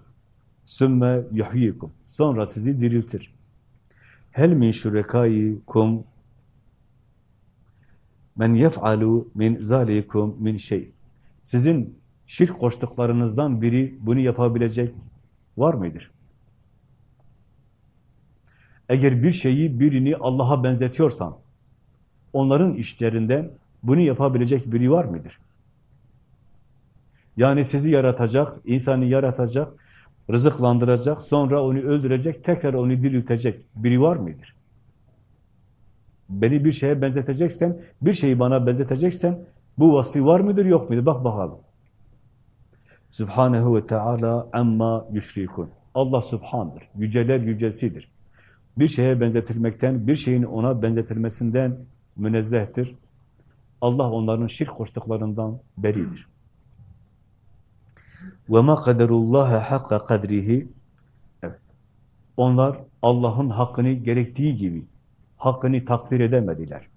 Sümme yuhyikum. Sonra sizi diriltir. Hel min şurekaikum men yef'alu min zalikum min şey. Sizin şirk koştuklarınızdan biri bunu yapabilecek var mıdır? Eğer bir şeyi, birini Allah'a benzetiyorsan, onların işlerinden bunu yapabilecek biri var mıdır? Yani sizi yaratacak, insanı yaratacak, rızıklandıracak, sonra onu öldürecek, tekrar onu diriltecek biri var mıdır? Beni bir şeye benzeteceksen, bir şeyi bana benzeteceksen, bu vasfı var mıdır, yok mudur? Bak bakalım. Subhanehu ve Teala amma yüşrikun. Allah subhandır, yüceler yücesidir. Bir şeye benzetilmekten, bir şeyin ona benzetilmesinden münezzehtir. Allah onların şirk koştuklarından beridir. وَمَا قَدَرُ اللّٰهَ حَقَّ قَدْرِهِ Evet. Onlar Allah'ın hakkını gerektiği gibi, hakkını takdir edemediler.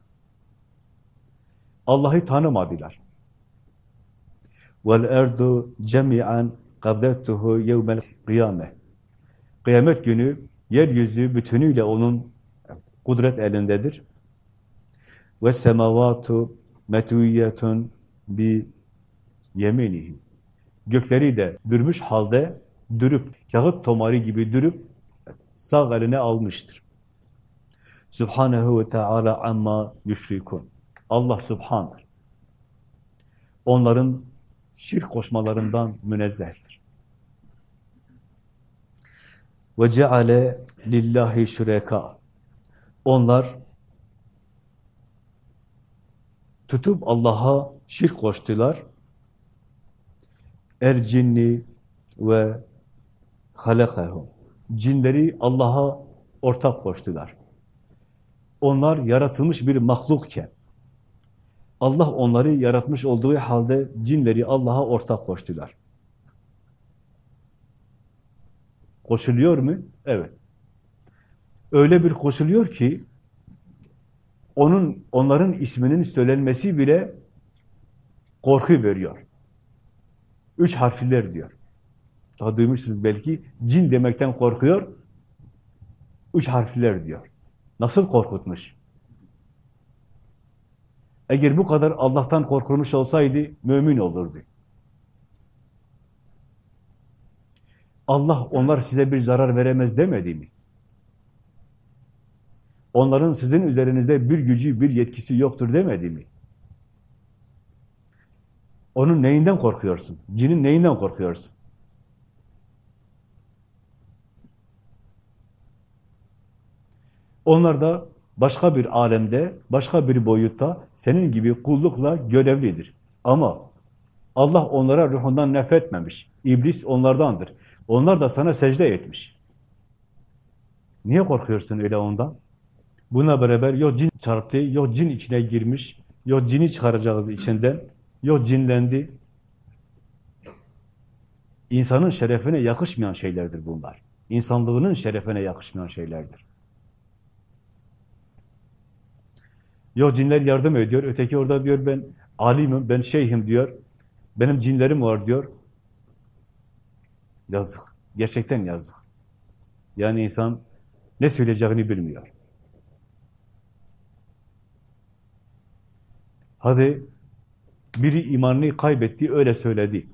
Allah'ı tanımadılar. وَالْاَرْضُ جَمِعًا قَبْدَتُهُ يَوْمَ الْقِيَامَةِ Kıyamet günü yeryüzü bütünüyle onun kudret elindedir. Ve semavatu metuyetun bi yeminihi. Gökleri de dürmüş halde dürüp, kağıt tomarı gibi dürüp sağ eline almıştır. Subhanehu ve Teala amma yüşrikun. Allah subhandır. Onların şirk koşmalarından münezzehtir. Ve ceale lillahi şüreka. Onlar tutup Allah'a şirk koştular. Er cinni ve halakahum. Cinleri Allah'a ortak koştular. Onlar yaratılmış bir mahlukken, Allah onları yaratmış olduğu halde cinleri Allah'a ortak koştular. Koşuluyor mu? Evet. Öyle bir koşuluyor ki onun onların isminin söylenmesi bile korku veriyor. Üç harfler diyor. Daha duymuşsunuz belki. Cin demekten korkuyor. Üç harfler diyor. Nasıl korkutmuş? Eğer bu kadar Allah'tan korkulmuş olsaydı mümin olurdu. Allah onlar size bir zarar veremez demedi mi? Onların sizin üzerinizde bir gücü, bir yetkisi yoktur demedi mi? Onun neyinden korkuyorsun? Cinin neyinden korkuyorsun? Onlar da başka bir alemde, başka bir boyutta senin gibi kullukla görevlidir. Ama Allah onlara ruhundan nefretmemiş. İblis onlardandır. Onlar da sana secde etmiş. Niye korkuyorsun öyle ondan? Buna beraber yok cin çarptı, yok cin içine girmiş, yok cini çıkaracağız içinden, yok cinlendi. İnsanın şerefine yakışmayan şeylerdir bunlar. İnsanlığının şerefine yakışmayan şeylerdir. Yok cinler yardım ediyor, öteki orada diyor ben alimim, ben şeyhim diyor, benim cinlerim var diyor. Yazık, gerçekten yazık. Yani insan ne söyleyeceğini bilmiyor. Hadi biri imanını kaybetti, öyle söyledi.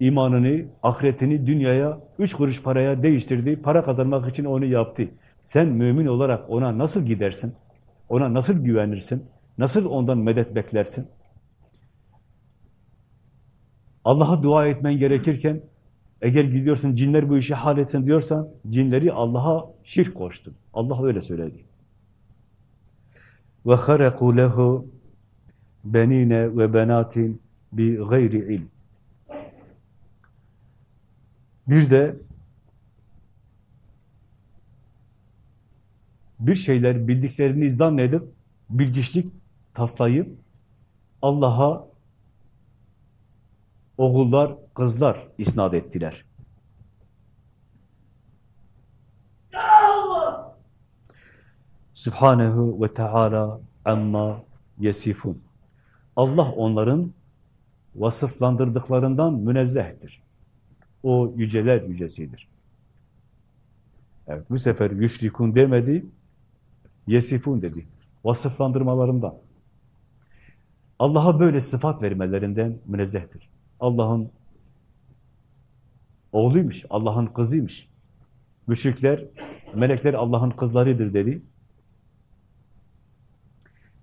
İmanını, ahiretini dünyaya, üç kuruş paraya değiştirdi, para kazanmak için onu yaptı. Sen mümin olarak ona nasıl gidersin? Ona nasıl güvenirsin? Nasıl ondan medet beklersin? Allah'a dua etmen gerekirken, eğer gidiyorsun cinler bu işi halletsin diyorsan, cinleri Allah'a şirk koştun. Allah öyle söyledi. Haraku lehu benine ve benatin bi gayri ilm. Bir de bir şeyler bildiklerini zannedip bilgiçlik taslayıp Allah'a oğullar, kızlar isnat ettiler. Subhanehu ve Teala amma yesifun. Allah onların vasıflandırdıklarından münezzehtir. O yüceler yücesidir. Evet, bu sefer yüşrikun demedi, yesifun dedi. Vasıflandırmalarından. Allah'a böyle sıfat vermelerinden münezzehtir. Allah'ın oğluymuş, Allah'ın kızıymış. Müşrikler, melekler Allah'ın kızlarıdır dedi.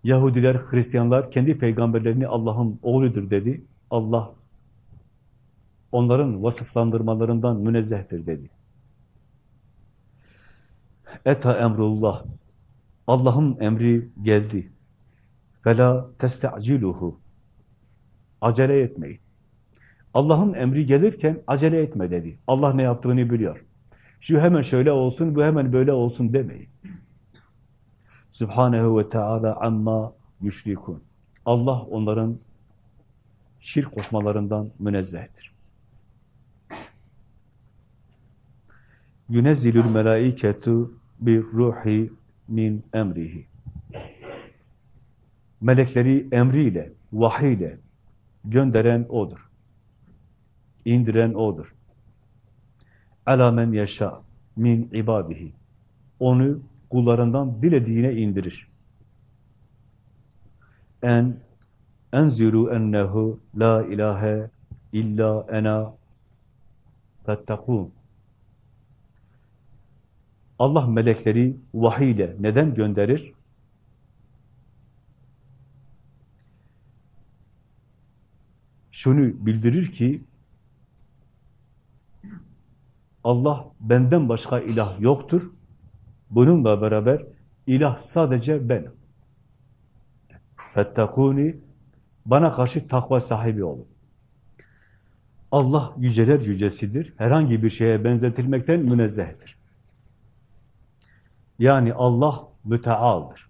Yahudiler, Hristiyanlar kendi peygamberlerini Allah'ın oğludur dedi. Allah onların vasıflandırmalarından münezzehtir dedi. Eta emrullah. Allah'ın emri geldi. Fela testa'ciluhu. Acele etmeyin. Allah'ın emri gelirken acele etme dedi. Allah ne yaptığını biliyor. Şu hemen şöyle olsun, bu hemen böyle olsun demeyin. Subhanehu ve Teala amma yüşrikun. Allah onların şirk koşmalarından münezzehtir. Yunezzilül melaiketu bir ruhi min emrihi. Melekleri emriyle, vahiyle gönderen O'dur. İndiren O'dur. Ala men yaşa min ibadihi. Onu kullarından dilediğine indirir. En enziru ennehu la ilahe illa ena fettekûn. Allah melekleri vahiy ile neden gönderir? Şunu bildirir ki Allah benden başka ilah yoktur. Bununla beraber ilah sadece benim. Fettekûni bana karşı takva sahibi olun. Allah yüceler yücesidir. Herhangi bir şeye benzetilmekten münezzehtir. Yani Allah mütealdır.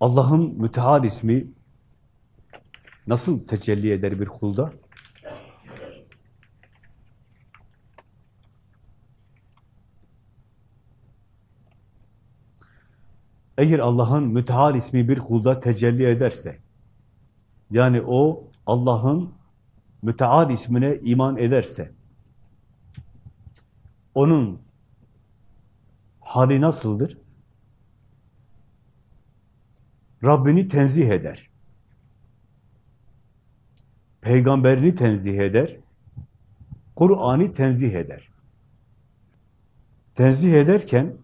Allah'ın müteal ismi nasıl tecelli eder bir kulda? Eğer Allah'ın müteal ismi bir kulda tecelli ederse, yani o Allah'ın müteal ismine iman ederse, onun hali nasıldır? Rabbini tenzih eder. Peygamberini tenzih eder. Kur'an'ı tenzih eder. Tenzih ederken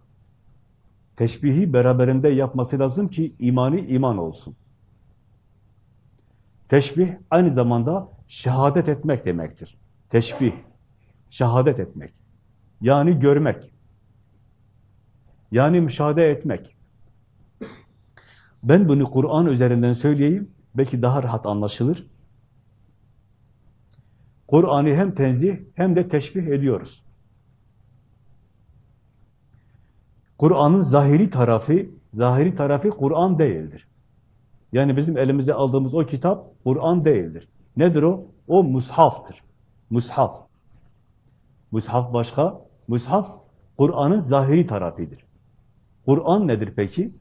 teşbihi beraberinde yapması lazım ki imanı iman olsun. Teşbih aynı zamanda şehadet etmek demektir. Teşbih, şehadet etmek. Yani görmek. Yani müşahede etmek. Ben bunu Kur'an üzerinden söyleyeyim, belki daha rahat anlaşılır. Kur'an'ı hem tenzih hem de teşbih ediyoruz. Kur'an'ın zahiri tarafı, zahiri tarafı Kur'an değildir. Yani bizim elimize aldığımız o kitap Kur'an değildir. Nedir o? O mushaftır. Mushaf. Mushaf başka. Mushaf Kur'an'ın zahiri tarafıdır. Kur'an nedir peki?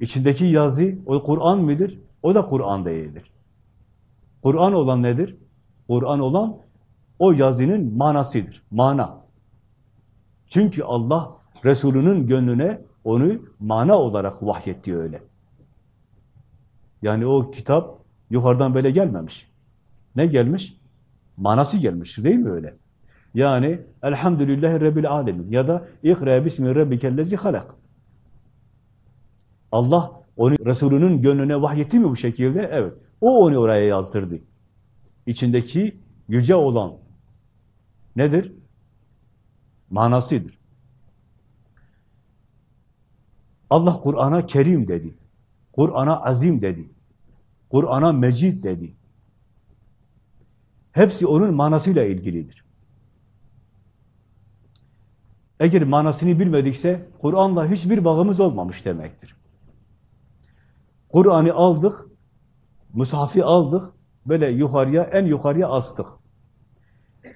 İçindeki yazı o Kur'an mıdır? O da Kur'an değildir. Kur'an olan nedir? Kur'an olan o yazının manasıdır. Mana. Çünkü Allah Resulünün gönlüne onu mana olarak vahyetti öyle. Yani o kitap yukarıdan böyle gelmemiş. Ne gelmiş? Manası gelmiş değil mi öyle? Yani Elhamdülillahi Rabbil Alemin ya da İkra bismi rabbikellezi halak. Allah onu Resulünün gönlüne vahyetti mi bu şekilde? Evet. O onu oraya yazdırdı. İçindeki yüce olan nedir? Manasıdır. Allah Kur'an'a Kerim dedi. Kur'an'a Azim dedi. Kur'an'a Mecid dedi. Hepsi onun manasıyla ilgilidir. Eğer manasını bilmedikse Kur'an'la hiçbir bağımız olmamış demektir. Kur'an'ı aldık, mushafi aldık, böyle yukarıya, en yukarıya astık.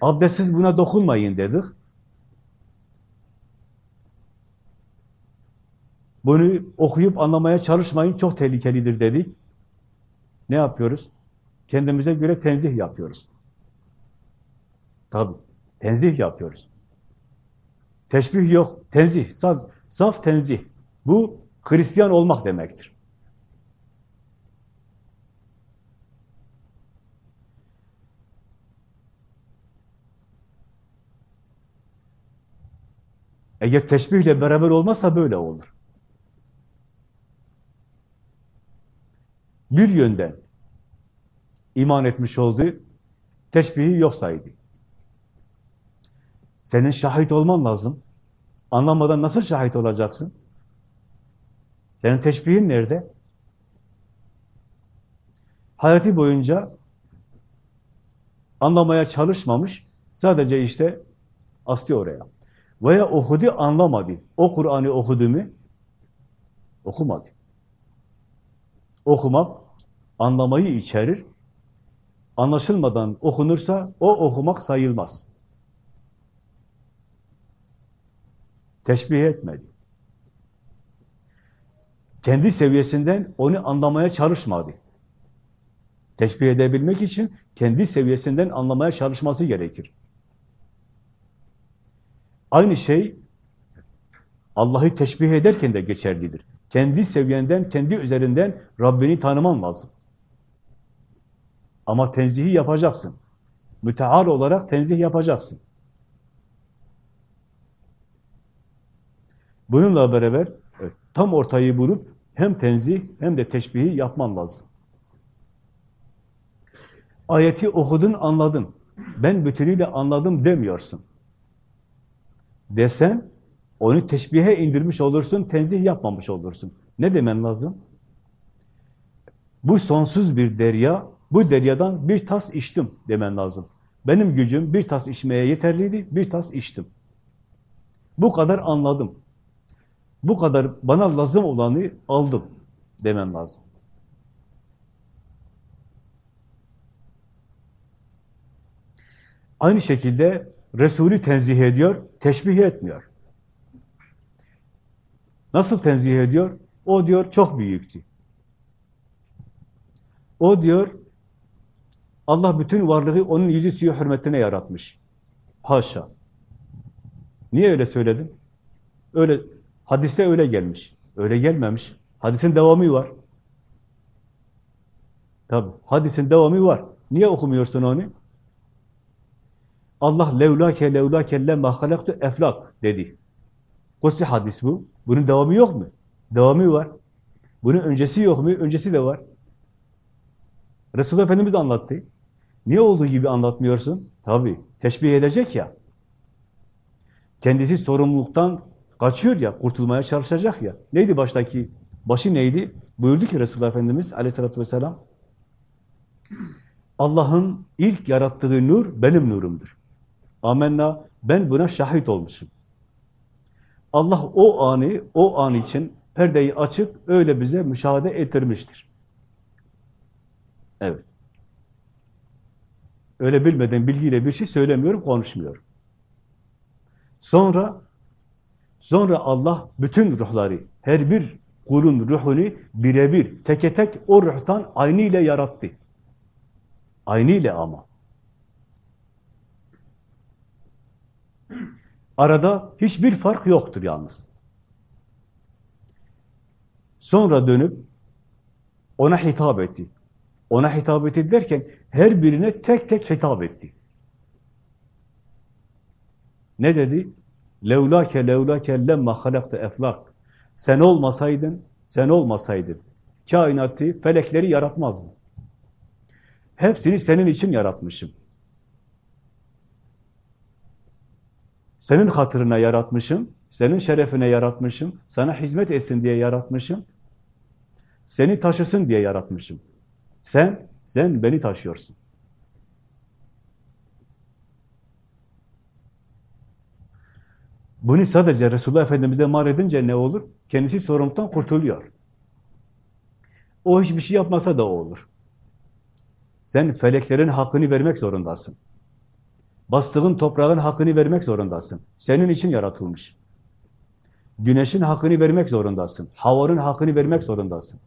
Abdestsiz buna dokunmayın dedik. Bunu okuyup anlamaya çalışmayın, çok tehlikelidir dedik. Ne yapıyoruz? Kendimize göre tenzih yapıyoruz. Tabi, tenzih yapıyoruz. Teşbih yok, tenzih, saf, saf tenzih. Bu Hristiyan olmak demektir. Eğer teşbihle beraber olmazsa böyle olur. Bir yönden iman etmiş oldu, teşbihi yok saydı. Senin şahit olman lazım. Anlamadan nasıl şahit olacaksın? Senin teşbihin nerede? Hayatı boyunca anlamaya çalışmamış, sadece işte astı oraya. Veya okudu, anlamadı. O Kur'an'ı okudu mu? Okumadı. Okumak, anlamayı içerir. Anlaşılmadan okunursa, o okumak sayılmaz. Teşbih etmedi. Kendi seviyesinden onu anlamaya çalışmadı. Teşbih edebilmek için kendi seviyesinden anlamaya çalışması gerekir. Aynı şey Allah'ı teşbih ederken de geçerlidir. Kendi seviyenden, kendi üzerinden Rabbini tanıman lazım. Ama tenzihi yapacaksın. Müteal olarak tenzih yapacaksın. Bununla beraber tam ortayı bulup hem tenzih hem de teşbihi yapman lazım. Ayeti okudun, anladın. Ben bütünüyle anladım demiyorsun. Desen, onu teşbihe indirmiş olursun, tenzih yapmamış olursun. Ne demen lazım? Bu sonsuz bir derya, bu deryadan bir tas içtim demen lazım. Benim gücüm bir tas içmeye yeterliydi, bir tas içtim. Bu kadar anladım. Bu kadar bana lazım olanı aldım demen lazım. Aynı şekilde Resulü tenzih ediyor, teşbih etmiyor. Nasıl tenzih ediyor? O diyor çok büyüktü. O diyor Allah bütün varlığı onun yüzü suyu hürmetine yaratmış. Haşa. Niye öyle söyledin? Öyle hadiste öyle gelmiş. Öyle gelmemiş. Hadisin devamı var. Tabi hadisin devamı var. Niye okumuyorsun onu? Allah levlake levlake lemme halaktu eflak dedi. Kutsi hadis bu. Bunun devamı yok mu? Devamı var. Bunun öncesi yok mu? Öncesi de var. Resulullah Efendimiz anlattı. Niye olduğu gibi anlatmıyorsun? Tabi teşbih edecek ya. Kendisi sorumluluktan kaçıyor ya, kurtulmaya çalışacak ya. Neydi baştaki? Başı neydi? Buyurdu ki Resulullah Efendimiz aleyhissalatü vesselam, Allah'ın ilk yarattığı nur benim nurumdur. Amenna, ben buna şahit olmuşum. Allah o anı, o an için perdeyi açıp öyle bize müşahede ettirmiştir. Evet. Öyle bilmeden bilgiyle bir şey söylemiyorum, konuşmuyorum. Sonra sonra Allah bütün ruhları, her bir kulun ruhunu birebir, teke tek o ruhtan aynı ile yarattı. Aynı ile ama. Arada hiçbir fark yoktur yalnız. Sonra dönüp ona hitap etti. Ona hitap etti derken her birine tek tek hitap etti. Ne dedi? Levlake levlake lemma halakta eflak. Sen olmasaydın, sen olmasaydın kainatı, felekleri yaratmazdın. Hepsini senin için yaratmışım. Senin hatırına yaratmışım, senin şerefine yaratmışım, sana hizmet etsin diye yaratmışım, seni taşısın diye yaratmışım. Sen, sen beni taşıyorsun. Bunu sadece Resulullah Efendimiz'e mar edince ne olur? Kendisi sorumluluktan kurtuluyor. O hiçbir şey yapmasa da olur. Sen feleklerin hakkını vermek zorundasın. Bastığın toprağın hakkını vermek zorundasın. Senin için yaratılmış. Güneşin hakkını vermek zorundasın. Havanın hakkını vermek zorundasın.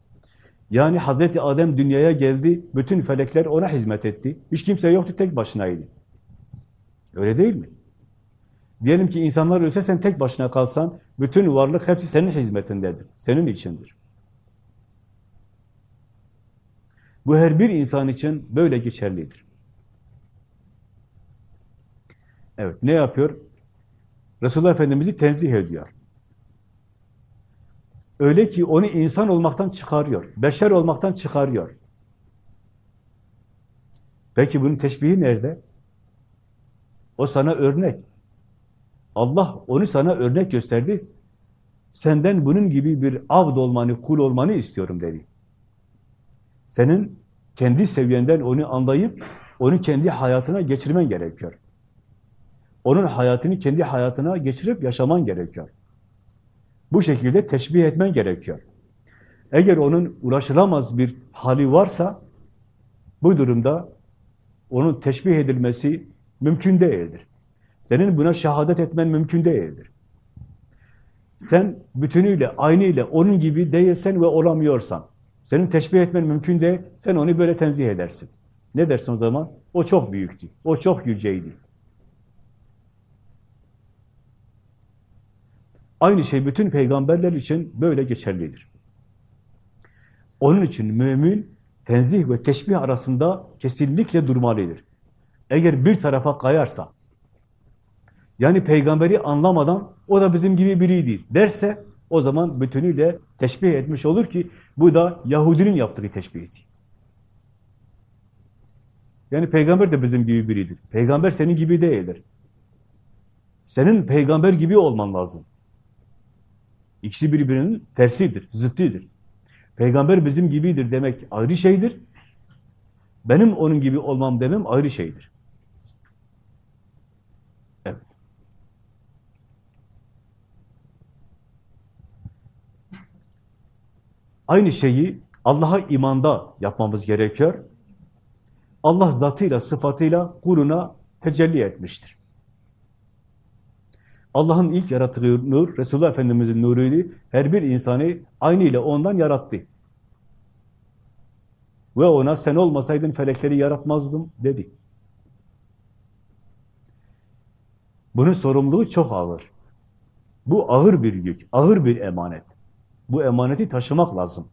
Yani Hazreti Adem dünyaya geldi, bütün felekler ona hizmet etti. Hiç kimse yoktu, tek başınaydı. Öyle değil mi? Diyelim ki insanlar ölse sen tek başına kalsan, bütün varlık hepsi senin hizmetindedir, senin içindir. Bu her bir insan için böyle geçerlidir. Evet, ne yapıyor? Resulullah Efendimiz'i tenzih ediyor. Öyle ki onu insan olmaktan çıkarıyor. Beşer olmaktan çıkarıyor. Peki bunun teşbihi nerede? O sana örnek. Allah onu sana örnek gösterdi. Senden bunun gibi bir abd olmanı, kul olmanı istiyorum dedi. Senin kendi seviyenden onu anlayıp onu kendi hayatına geçirmen gerekiyor. Onun hayatını kendi hayatına geçirip yaşaman gerekiyor. Bu şekilde teşbih etmen gerekiyor. Eğer onun ulaşılamaz bir hali varsa bu durumda onun teşbih edilmesi mümkün değildir. Senin buna şehadet etmen mümkün değildir. Sen bütünüyle, aynıyla onun gibi değilsen ve olamıyorsan, senin teşbih etmen mümkün değil, sen onu böyle tenzih edersin. Ne dersin o zaman? O çok büyüktü, o çok yüceydi. Aynı şey bütün peygamberler için böyle geçerlidir. Onun için mümin tenzih ve teşbih arasında kesinlikle durmalıdır. Eğer bir tarafa kayarsa, yani peygamberi anlamadan o da bizim gibi biriydi derse o zaman bütünüyle teşbih etmiş olur ki bu da Yahudinin yaptığı teşbihti. Yani peygamber de bizim gibi biridir. Peygamber senin gibi değildir. Senin peygamber gibi olman lazım. İkisi birbirinin tersidir, zıttıdır. Peygamber bizim gibidir demek ayrı şeydir. Benim onun gibi olmam demem ayrı şeydir. Evet. Aynı şeyi Allah'a imanda yapmamız gerekiyor. Allah zatıyla, sıfatıyla kuluna tecelli etmiştir. Allah'ın ilk yarattığı nur, Resulullah Efendimiz'in nuruydu. Her bir insanı aynı ile ondan yarattı. Ve ona sen olmasaydın felekleri yaratmazdım dedi. Bunun sorumluluğu çok ağır. Bu ağır bir yük, ağır bir emanet. Bu emaneti taşımak lazım.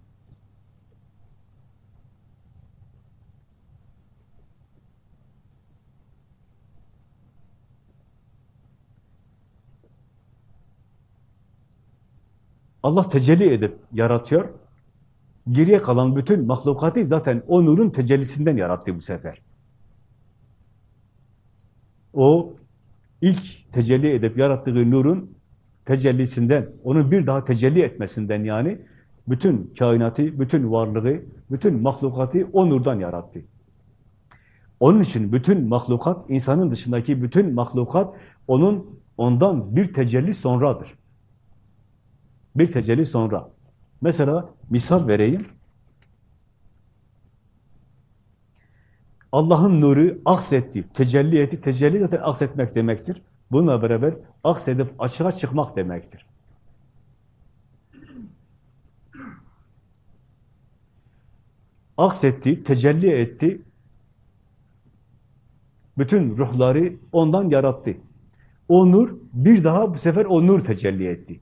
Allah tecelli edip yaratıyor. Geriye kalan bütün mahlukatı zaten o nurun tecellisinden yarattı bu sefer. O ilk tecelli edip yarattığı nurun tecellisinden, onun bir daha tecelli etmesinden yani bütün kainatı, bütün varlığı, bütün mahlukatı o nurdan yarattı. Onun için bütün mahlukat, insanın dışındaki bütün mahlukat onun ondan bir tecelli sonradır. Bir tecelli sonra. Mesela misal vereyim. Allah'ın nuru aksetti, tecelli etti. Tecelli zaten aksetmek demektir. Bununla beraber aksedip açığa çıkmak demektir. Aksetti, tecelli etti. Bütün ruhları ondan yarattı. O nur bir daha bu sefer o nur tecelli etti.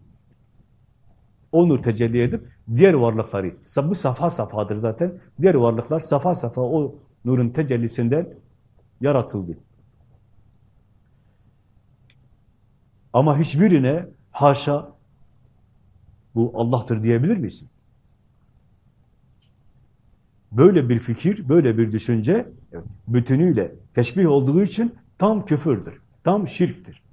O nur tecelli edip diğer varlıkları, bu safa safadır zaten, diğer varlıklar safa safa o nurun tecellisinden yaratıldı. Ama hiçbirine haşa bu Allah'tır diyebilir misin? Böyle bir fikir, böyle bir düşünce bütünüyle teşbih olduğu için tam küfürdür, tam şirktir.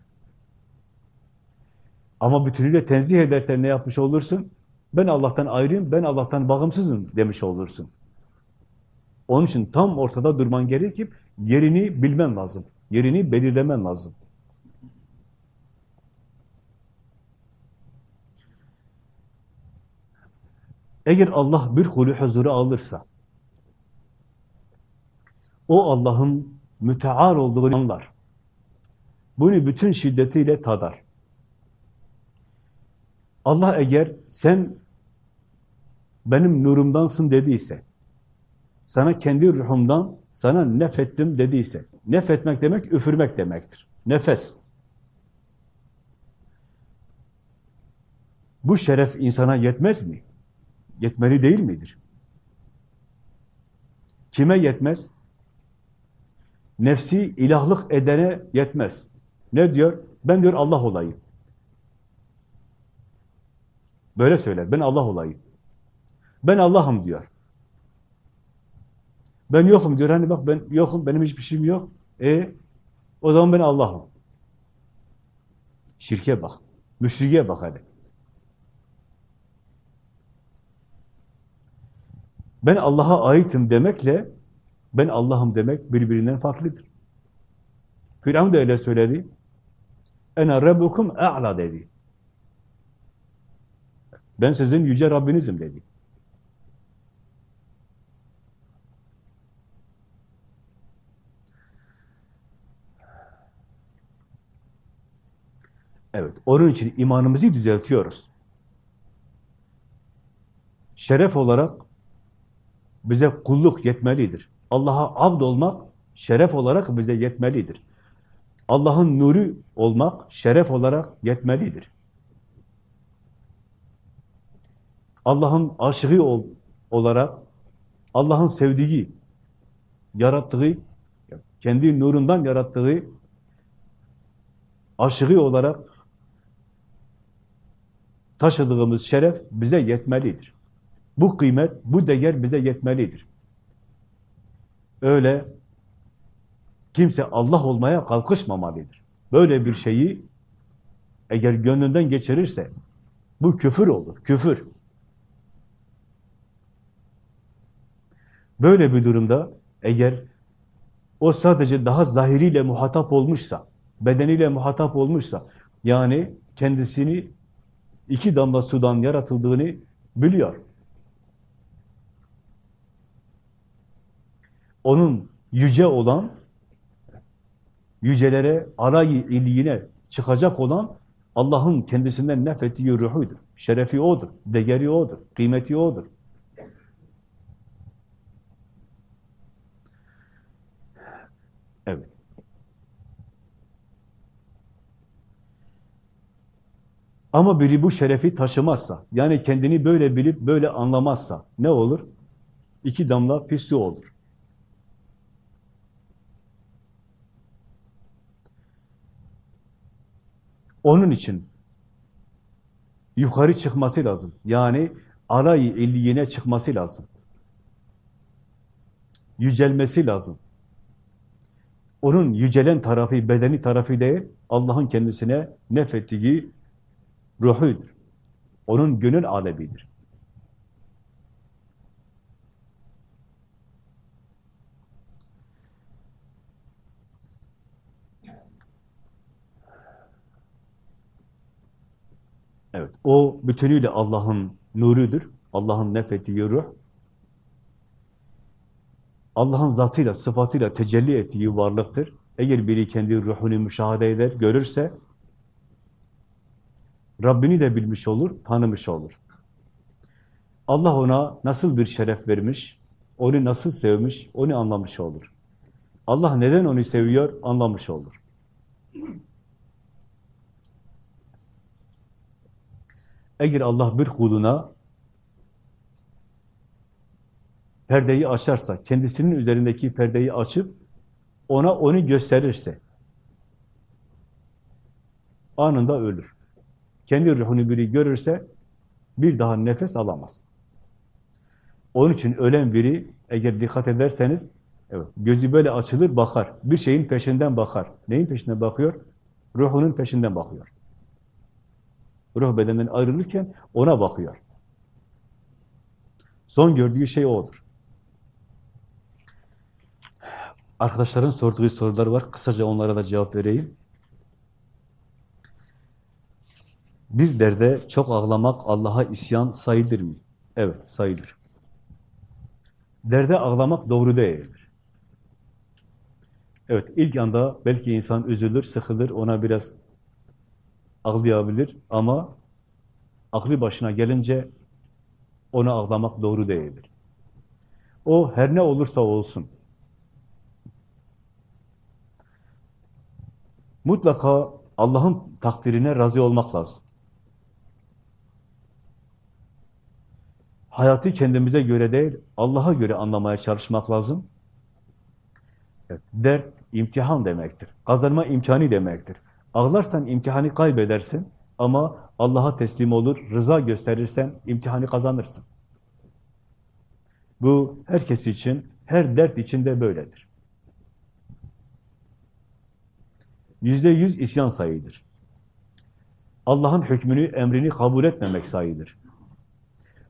Ama bütünüyle tenzih edersen ne yapmış olursun? Ben Allah'tan ayrıyım, ben Allah'tan bağımsızım demiş olursun. Onun için tam ortada durman gerekip yerini bilmen lazım. Yerini belirlemen lazım. Eğer Allah bir kulü huzuru alırsa, o Allah'ın müteal olduğunu anlar. Bunu bütün şiddetiyle tadar. Allah eğer sen benim nurumdansın dediyse, sana kendi ruhumdan sana nefettim dediyse, nefetmek demek üfürmek demektir. Nefes. Bu şeref insana yetmez mi? Yetmeli değil midir? Kime yetmez? Nefsi ilahlık edene yetmez. Ne diyor? Ben diyor Allah olayım. Böyle söyler. Ben Allah olayım. Ben Allah'ım diyor. Ben yokum diyor. Hani bak ben yokum, benim hiçbir şeyim yok. E o zaman ben Allah'ım. Şirke bak. Müşriye bak hadi. Ben Allah'a aitim demekle ben Allah'ım demek birbirinden farklıdır. Firavun da öyle söyledi. Ene rabbukum a'la dedi. Ben sizin yüce Rabbinizim dedi. Evet, onun için imanımızı düzeltiyoruz. Şeref olarak bize kulluk yetmelidir. Allah'a abd olmak şeref olarak bize yetmelidir. Allah'ın nuru olmak şeref olarak yetmelidir. Allah'ın aşığı ol, olarak Allah'ın sevdiği, yarattığı, kendi nurundan yarattığı aşığı olarak taşıdığımız şeref bize yetmelidir. Bu kıymet, bu değer bize yetmelidir. Öyle kimse Allah olmaya kalkışmamalıdır. Böyle bir şeyi eğer gönlünden geçirirse bu küfür olur, küfür. Böyle bir durumda eğer o sadece daha zahiriyle muhatap olmuşsa, bedeniyle muhatap olmuşsa, yani kendisini iki damla sudan yaratıldığını biliyor. Onun yüce olan, yücelere, arayı illiğine çıkacak olan Allah'ın kendisinden nefettiği ruhudur. Şerefi O'dur, değeri O'dur, kıymeti O'dur. Evet. Ama biri bu şerefi taşımazsa, yani kendini böyle bilip böyle anlamazsa ne olur? İki damla pis su olur. Onun için yukarı çıkması lazım. Yani arayı illiyine çıkması lazım. Yücelmesi lazım. Onun yücelen tarafı, bedeni tarafı değil, Allah'ın kendisine nefettiği ruhudur. Onun gönül alemidir. Evet, o bütünüyle Allah'ın nurudur. Allah'ın nefettiği ruh. Allah'ın zatıyla, sıfatıyla tecelli ettiği varlıktır. Eğer biri kendi ruhunu müşahede eder, görürse Rabbini de bilmiş olur, tanımış olur. Allah ona nasıl bir şeref vermiş, onu nasıl sevmiş, onu anlamış olur. Allah neden onu seviyor, anlamış olur. Eğer Allah bir kuluna perdeyi açarsa, kendisinin üzerindeki perdeyi açıp ona onu gösterirse anında ölür. Kendi ruhunu biri görürse bir daha nefes alamaz. Onun için ölen biri eğer dikkat ederseniz evet gözü böyle açılır bakar. Bir şeyin peşinden bakar. Neyin peşinden bakıyor? Ruhunun peşinden bakıyor. Ruh bedenden ayrılırken ona bakıyor. Son gördüğü şey odur. Arkadaşların sorduğu sorular var. Kısaca onlara da cevap vereyim. Bir derde çok ağlamak Allah'a isyan sayılır mı? Evet, sayılır. Derde ağlamak doğru değildir. Evet, ilk anda belki insan üzülür, sıkılır, ona biraz ağlayabilir ama aklı başına gelince ona ağlamak doğru değildir. O her ne olursa olsun. Mutlaka Allah'ın takdirine razı olmak lazım. Hayatı kendimize göre değil, Allah'a göre anlamaya çalışmak lazım. Evet, dert, imtihan demektir. Kazanma imkanı demektir. Ağlarsan imtihanı kaybedersin ama Allah'a teslim olur, rıza gösterirsen imtihanı kazanırsın. Bu herkes için, her dert için de böyledir. Yüzde yüz isyan sayıdır. Allah'ın hükmünü, emrini kabul etmemek sayıdır.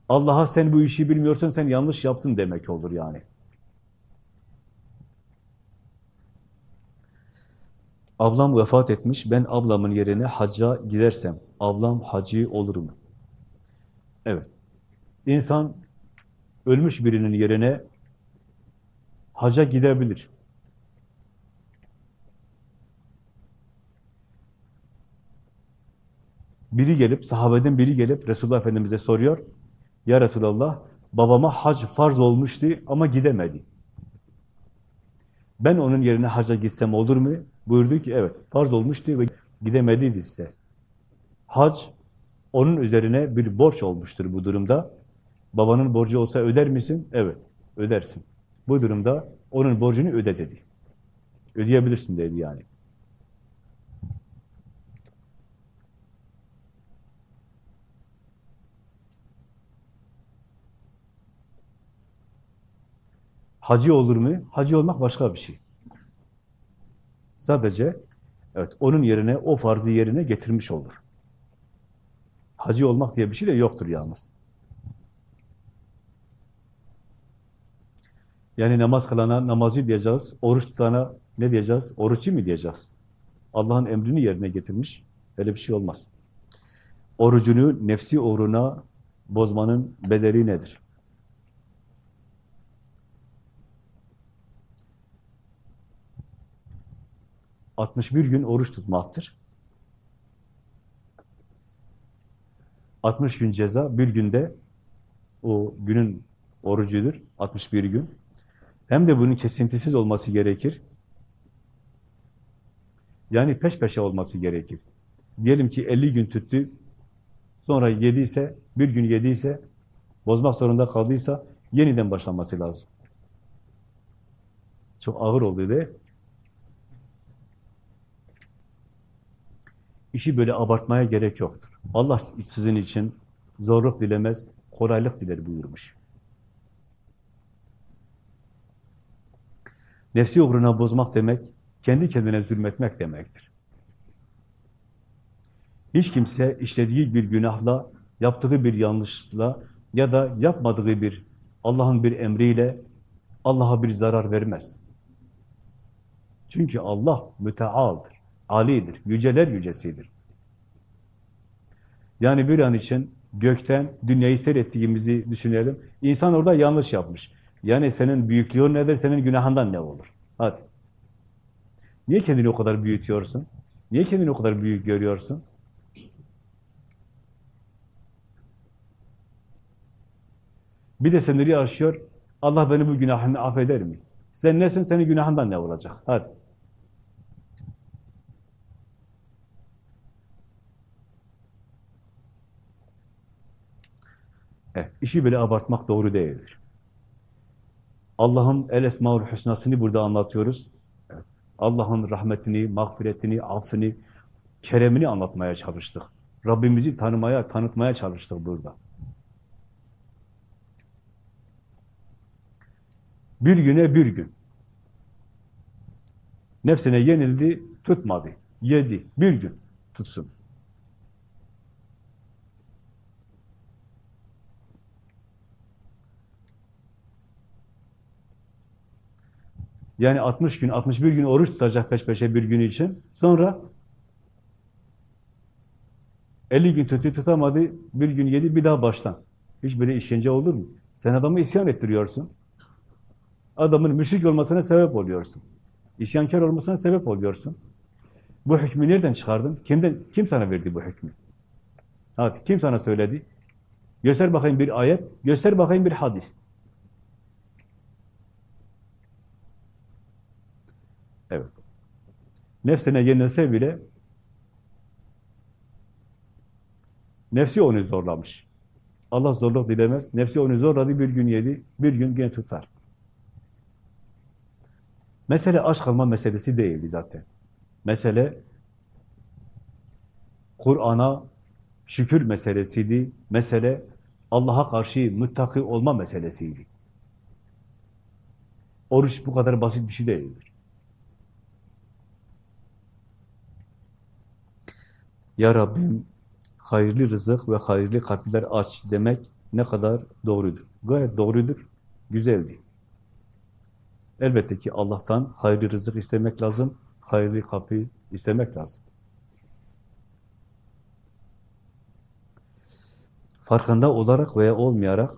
Allah'a sen bu işi bilmiyorsun, sen yanlış yaptın demek olur yani. Ablam vefat etmiş, ben ablamın yerine hacca gidersem, ablam hacı olur mu? Evet. İnsan ölmüş birinin yerine hacca gidebilir. Biri gelip, sahabeden biri gelip Resulullah Efendimiz'e soruyor. Ya Resulallah, babama hac farz olmuştu ama gidemedi. Ben onun yerine hacca gitsem olur mu? Buyurdu ki evet, farz olmuştu ve gidemediydi size. Hac, onun üzerine bir borç olmuştur bu durumda. Babanın borcu olsa öder misin? Evet, ödersin. Bu durumda onun borcunu öde dedi. Ödeyebilirsin dedi yani. Hacı olur mu? Hacı olmak başka bir şey. Sadece evet onun yerine, o farzı yerine getirmiş olur. Hacı olmak diye bir şey de yoktur yalnız. Yani namaz kılana namazı diyeceğiz, oruç tutana ne diyeceğiz? Oruççu mu diyeceğiz? Allah'ın emrini yerine getirmiş. Öyle bir şey olmaz. Orucunu nefsi uğruna bozmanın bedeli nedir? ...61 gün oruç tutmaktır. 60 gün ceza, bir günde o günün orucudur, 61 gün. Hem de bunun kesintisiz olması gerekir. Yani peş peşe olması gerekir. Diyelim ki 50 gün tuttu, sonra yediyse, bir gün yediyse, bozmak zorunda kaldıysa yeniden başlaması lazım. Çok ağır oldu de. İşi böyle abartmaya gerek yoktur. Allah sizin için zorluk dilemez, kolaylık diler buyurmuş. Nefsi uğruna bozmak demek, kendi kendine zulmetmek demektir. Hiç kimse işlediği bir günahla, yaptığı bir yanlışla ya da yapmadığı bir Allah'ın bir emriyle Allah'a bir zarar vermez. Çünkü Allah mütealdır, alidir, yüceler yücesidir. Yani bir an için gökten dünyayı seyrettiğimizi düşünelim. İnsan orada yanlış yapmış. Yani senin büyüklüğün nedir, senin günahından ne olur? Hadi. Niye kendini o kadar büyütüyorsun? Niye kendini o kadar büyük görüyorsun? Bir de sınırı aşıyor, Allah beni bu günahını affeder mi? Sen nesin, senin günahından ne olacak? Hadi. Evet, işi bile abartmak doğru değildir. Allah'ın el esmaül hüsnasını burada anlatıyoruz. Evet. Allah'ın rahmetini, mağfiretini, affını, keremini anlatmaya çalıştık. Rabbimizi tanımaya, tanıtmaya çalıştık burada. Bir güne bir gün. Nefsine yenildi, tutmadı. Yedi, bir gün tutsun. Yani 60 gün, 61 gün oruç tutacak peş peşe bir gün için. Sonra 50 gün tuttu tutamadı, bir gün yedi, bir daha baştan. Hiç böyle işkence olur mu? Sen adamı isyan ettiriyorsun. Adamın müşrik olmasına sebep oluyorsun. İsyankar olmasına sebep oluyorsun. Bu hükmü nereden çıkardın? Kimden, kim sana verdi bu hükmü? Hadi, kim sana söyledi? Göster bakayım bir ayet, göster bakayım bir hadis. Evet. Nefsine yenilse bile nefsi onu zorlamış. Allah zorluk dilemez. Nefsi onu zorladı, bir gün yedi, bir gün gene tutar. Mesele aşk alma meselesi değildi zaten. Mesele Kur'an'a şükür meselesiydi. Mesele Allah'a karşı müttaki olma meselesiydi. Oruç bu kadar basit bir şey değildir. Ya Rabbim hayırlı rızık ve hayırlı kalpler aç demek ne kadar doğrudur. Gayet doğrudur, güzeldi. Elbette ki Allah'tan hayırlı rızık istemek lazım, hayırlı kapı istemek lazım. Farkında olarak veya olmayarak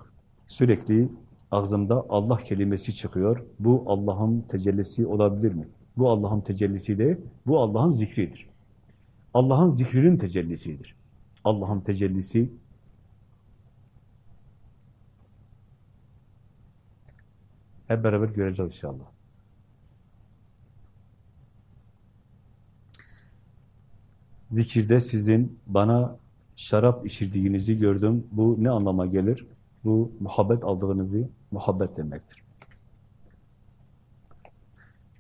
sürekli ağzımda Allah kelimesi çıkıyor. Bu Allah'ın tecellisi olabilir mi? Bu Allah'ın tecellisi değil, bu Allah'ın zikridir. Allah'ın zikrinin tecellisidir. Allah'ın tecellisi hep beraber göreceğiz inşallah. Zikirde sizin bana şarap içirdiğinizi gördüm. Bu ne anlama gelir? Bu muhabbet aldığınızı muhabbet demektir.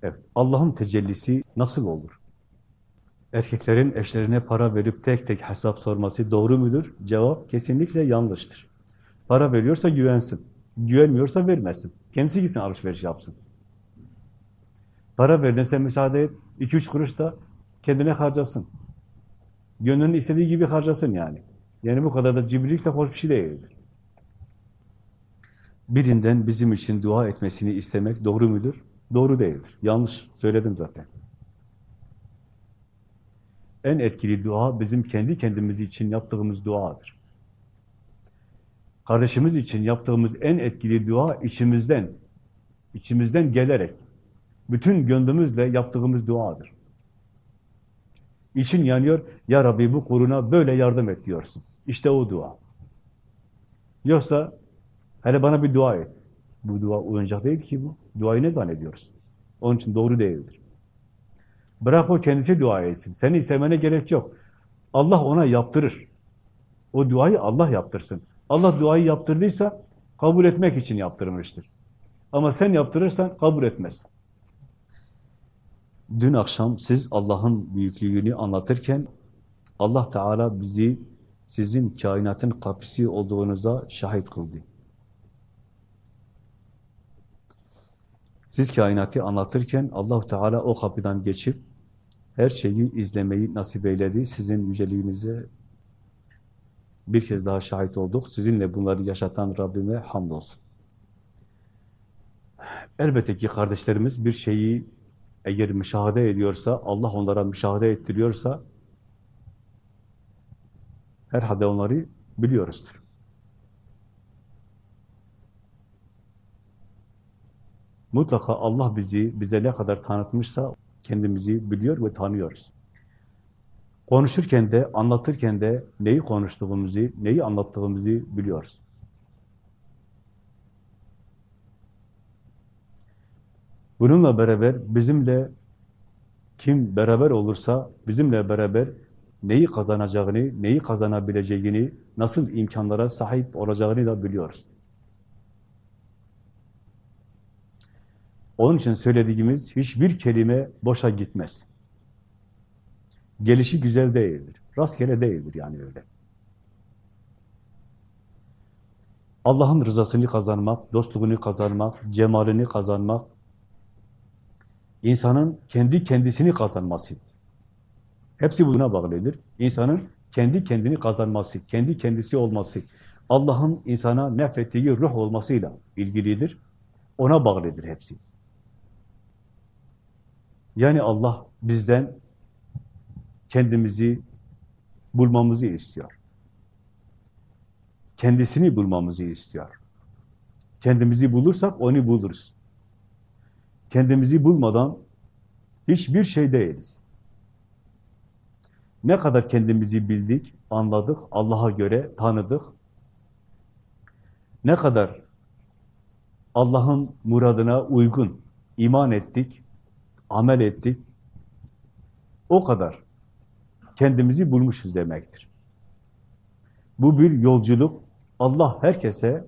Evet, Allah'ın tecellisi nasıl olur? Erkeklerin eşlerine para verip tek tek hesap sorması doğru mudur? Cevap kesinlikle yanlıştır. Para veriyorsa güvensin. Güvenmiyorsa vermesin. Kendisi gitsin alışveriş yapsın. Para verdinse müsaade et. 2-3 kuruş da kendine harcasın. Gönlünün istediği gibi harcasın yani. Yani bu kadar da cimrilik de hoş bir şey değildir. Birinden bizim için dua etmesini istemek doğru mudur? Doğru değildir. Yanlış söyledim zaten. En etkili dua bizim kendi kendimiz için yaptığımız duadır. Kardeşimiz için yaptığımız en etkili dua içimizden, içimizden gelerek, bütün gönlümüzle yaptığımız duadır. İçin yanıyor, Ya Rabbi bu kuruna böyle yardım et diyorsun. İşte o dua. Yoksa, hele bana bir dua et. Bu dua oyuncak değil ki bu. Duayı ne zannediyoruz? Onun için doğru değildir. Bırak o kendisi dua etsin. Seni istemene gerek yok. Allah ona yaptırır. O duayı Allah yaptırsın. Allah duayı yaptırdıysa kabul etmek için yaptırmıştır. Ama sen yaptırırsan kabul etmez. Dün akşam siz Allah'ın büyüklüğünü anlatırken Allah Teala bizi sizin kainatın kapısı olduğunuza şahit kıldı. Siz kainatı anlatırken allah Teala o kapıdan geçip her şeyi izlemeyi nasip eyledi. Sizin yüceliğinize bir kez daha şahit olduk. Sizinle bunları yaşatan Rabbime hamdolsun. Elbette ki kardeşlerimiz bir şeyi eğer müşahede ediyorsa, Allah onlara müşahede ettiriyorsa herhalde onları biliyoruzdur. Mutlaka Allah bizi, bize ne kadar tanıtmışsa kendimizi biliyor ve tanıyoruz. Konuşurken de, anlatırken de neyi konuştuğumuzu, neyi anlattığımızı biliyoruz. Bununla beraber bizimle kim beraber olursa bizimle beraber neyi kazanacağını, neyi kazanabileceğini, nasıl imkanlara sahip olacağını da biliyoruz. Onun için söylediğimiz hiçbir kelime boşa gitmez. Gelişi güzel değildir. Rastgele değildir yani öyle. Allah'ın rızasını kazanmak, dostluğunu kazanmak, cemalini kazanmak, insanın kendi kendisini kazanması. Hepsi buna bağlıdır. İnsanın kendi kendini kazanması, kendi kendisi olması, Allah'ın insana nefrettiği ruh olmasıyla ilgilidir. Ona bağlıdır hepsi. Yani Allah bizden kendimizi bulmamızı istiyor. Kendisini bulmamızı istiyor. Kendimizi bulursak onu buluruz. Kendimizi bulmadan hiçbir şey değiliz. Ne kadar kendimizi bildik, anladık, Allah'a göre tanıdık, ne kadar Allah'ın muradına uygun iman ettik, amel ettik, o kadar kendimizi bulmuşuz demektir. Bu bir yolculuk. Allah herkese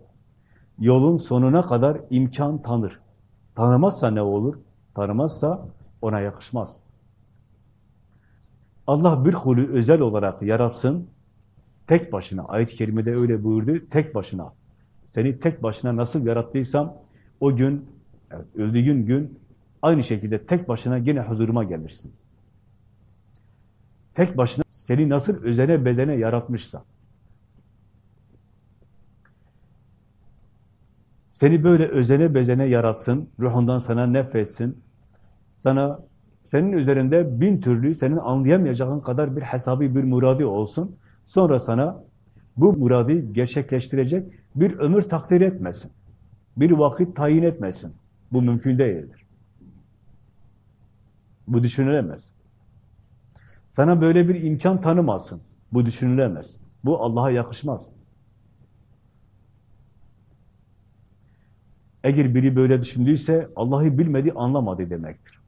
yolun sonuna kadar imkan tanır. Tanımazsa ne olur? Tanımazsa ona yakışmaz. Allah bir kulü özel olarak yaratsın, tek başına, ayet-i kerimede öyle buyurdu, tek başına. Seni tek başına nasıl yarattıysam, o gün, evet, öldüğün gün, aynı şekilde tek başına yine huzuruma gelirsin. Tek başına seni nasıl özene bezene yaratmışsa, seni böyle özene bezene yaratsın, ruhundan sana nefretsin, sana senin üzerinde bin türlü, senin anlayamayacağın kadar bir hesabı, bir muradi olsun. Sonra sana bu muradı gerçekleştirecek bir ömür takdir etmesin. Bir vakit tayin etmesin. Bu mümkün değildir. Bu düşünülemez. Sana böyle bir imkan tanımasın. Bu düşünülemez. Bu Allah'a yakışmaz. Eğer biri böyle düşündüyse Allah'ı bilmedi, anlamadı demektir.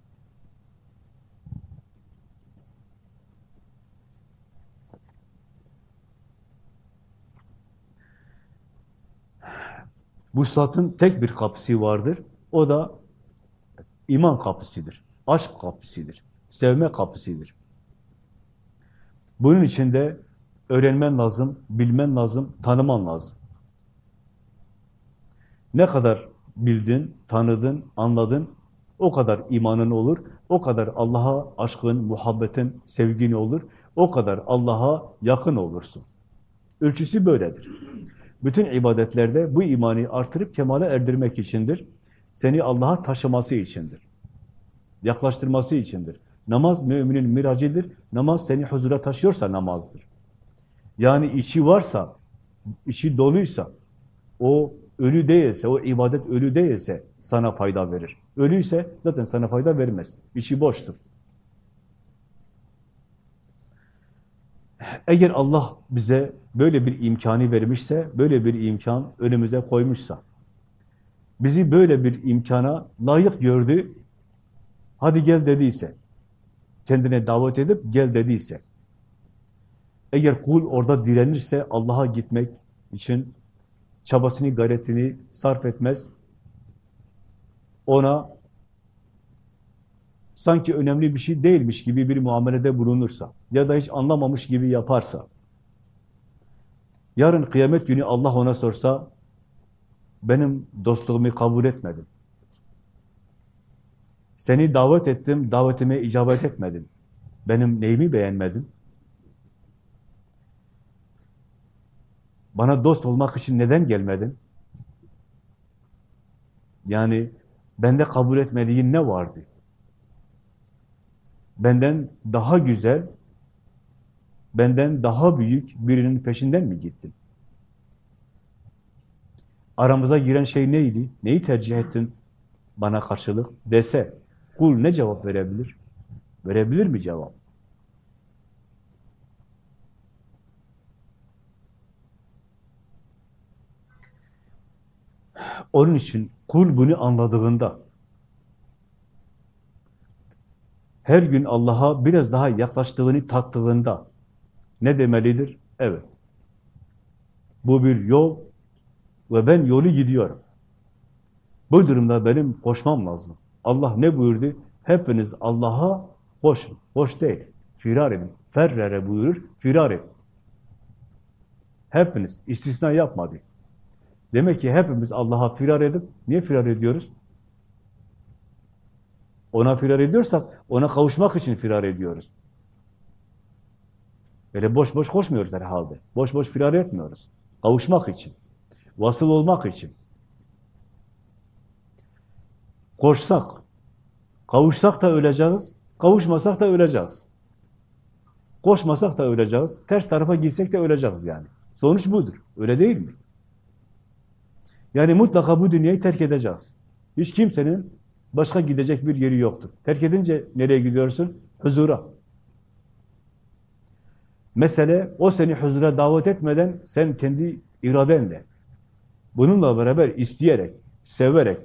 Vuslatın tek bir kapısı vardır. O da iman kapısıdır. Aşk kapısıdır. Sevme kapısıdır. Bunun için de öğrenmen lazım, bilmen lazım, tanıman lazım. Ne kadar bildin, tanıdın, anladın, o kadar imanın olur, o kadar Allah'a aşkın, muhabbetin, sevgin olur, o kadar Allah'a yakın olursun. Ölçüsü böyledir. Bütün ibadetlerde bu imanı artırıp kemale erdirmek içindir. Seni Allah'a taşıması içindir. Yaklaştırması içindir. Namaz müminin miracıdır. Namaz seni huzura taşıyorsa namazdır. Yani içi varsa, içi doluysa, o ölü değilse, o ibadet ölü değilse sana fayda verir. Ölüyse zaten sana fayda vermez. İçi boştur. Eğer Allah bize böyle bir imkanı vermişse, böyle bir imkan önümüze koymuşsa, bizi böyle bir imkana layık gördü, hadi gel dediyse, kendine davet edip gel dediyse, eğer kul orada direnirse Allah'a gitmek için çabasını, gayretini sarf etmez, ona sanki önemli bir şey değilmiş gibi bir muamelede bulunursa ya da hiç anlamamış gibi yaparsa, yarın kıyamet günü Allah ona sorsa, benim dostluğumu kabul etmedin. Seni davet ettim, davetime icabet etmedin. Benim neyimi beğenmedin? Bana dost olmak için neden gelmedin? Yani bende kabul etmediğin ne vardı? Benden daha güzel, benden daha büyük birinin peşinden mi gittin? Aramıza giren şey neydi? Neyi tercih ettin bana karşılık dese, kul ne cevap verebilir? Verebilir mi cevap? Onun için kul bunu anladığında, her gün Allah'a biraz daha yaklaştığını tattığında ne demelidir? Evet. Bu bir yol ve ben yolu gidiyorum. Bu durumda benim koşmam lazım. Allah ne buyurdu? Hepiniz Allah'a koşun. Koş değil. Firar edin. Ferrere buyurur. Firar edin. Hepiniz. istisna yapmadı. Demek ki hepimiz Allah'a firar edip, niye firar ediyoruz? Ona firar ediyorsak, ona kavuşmak için firar ediyoruz. Böyle boş boş koşmuyoruz herhalde. Boş boş firar etmiyoruz. Kavuşmak için. Vasıl olmak için. Koşsak, kavuşsak da öleceğiz, kavuşmasak da öleceğiz. Koşmasak da öleceğiz, ters tarafa girsek de öleceğiz yani. Sonuç budur. Öyle değil mi? Yani mutlaka bu dünyayı terk edeceğiz. Hiç kimsenin başka gidecek bir yeri yoktur. Terk edince nereye gidiyorsun? Huzura. Mesele o seni huzura davet etmeden sen kendi iradenle bununla beraber isteyerek, severek,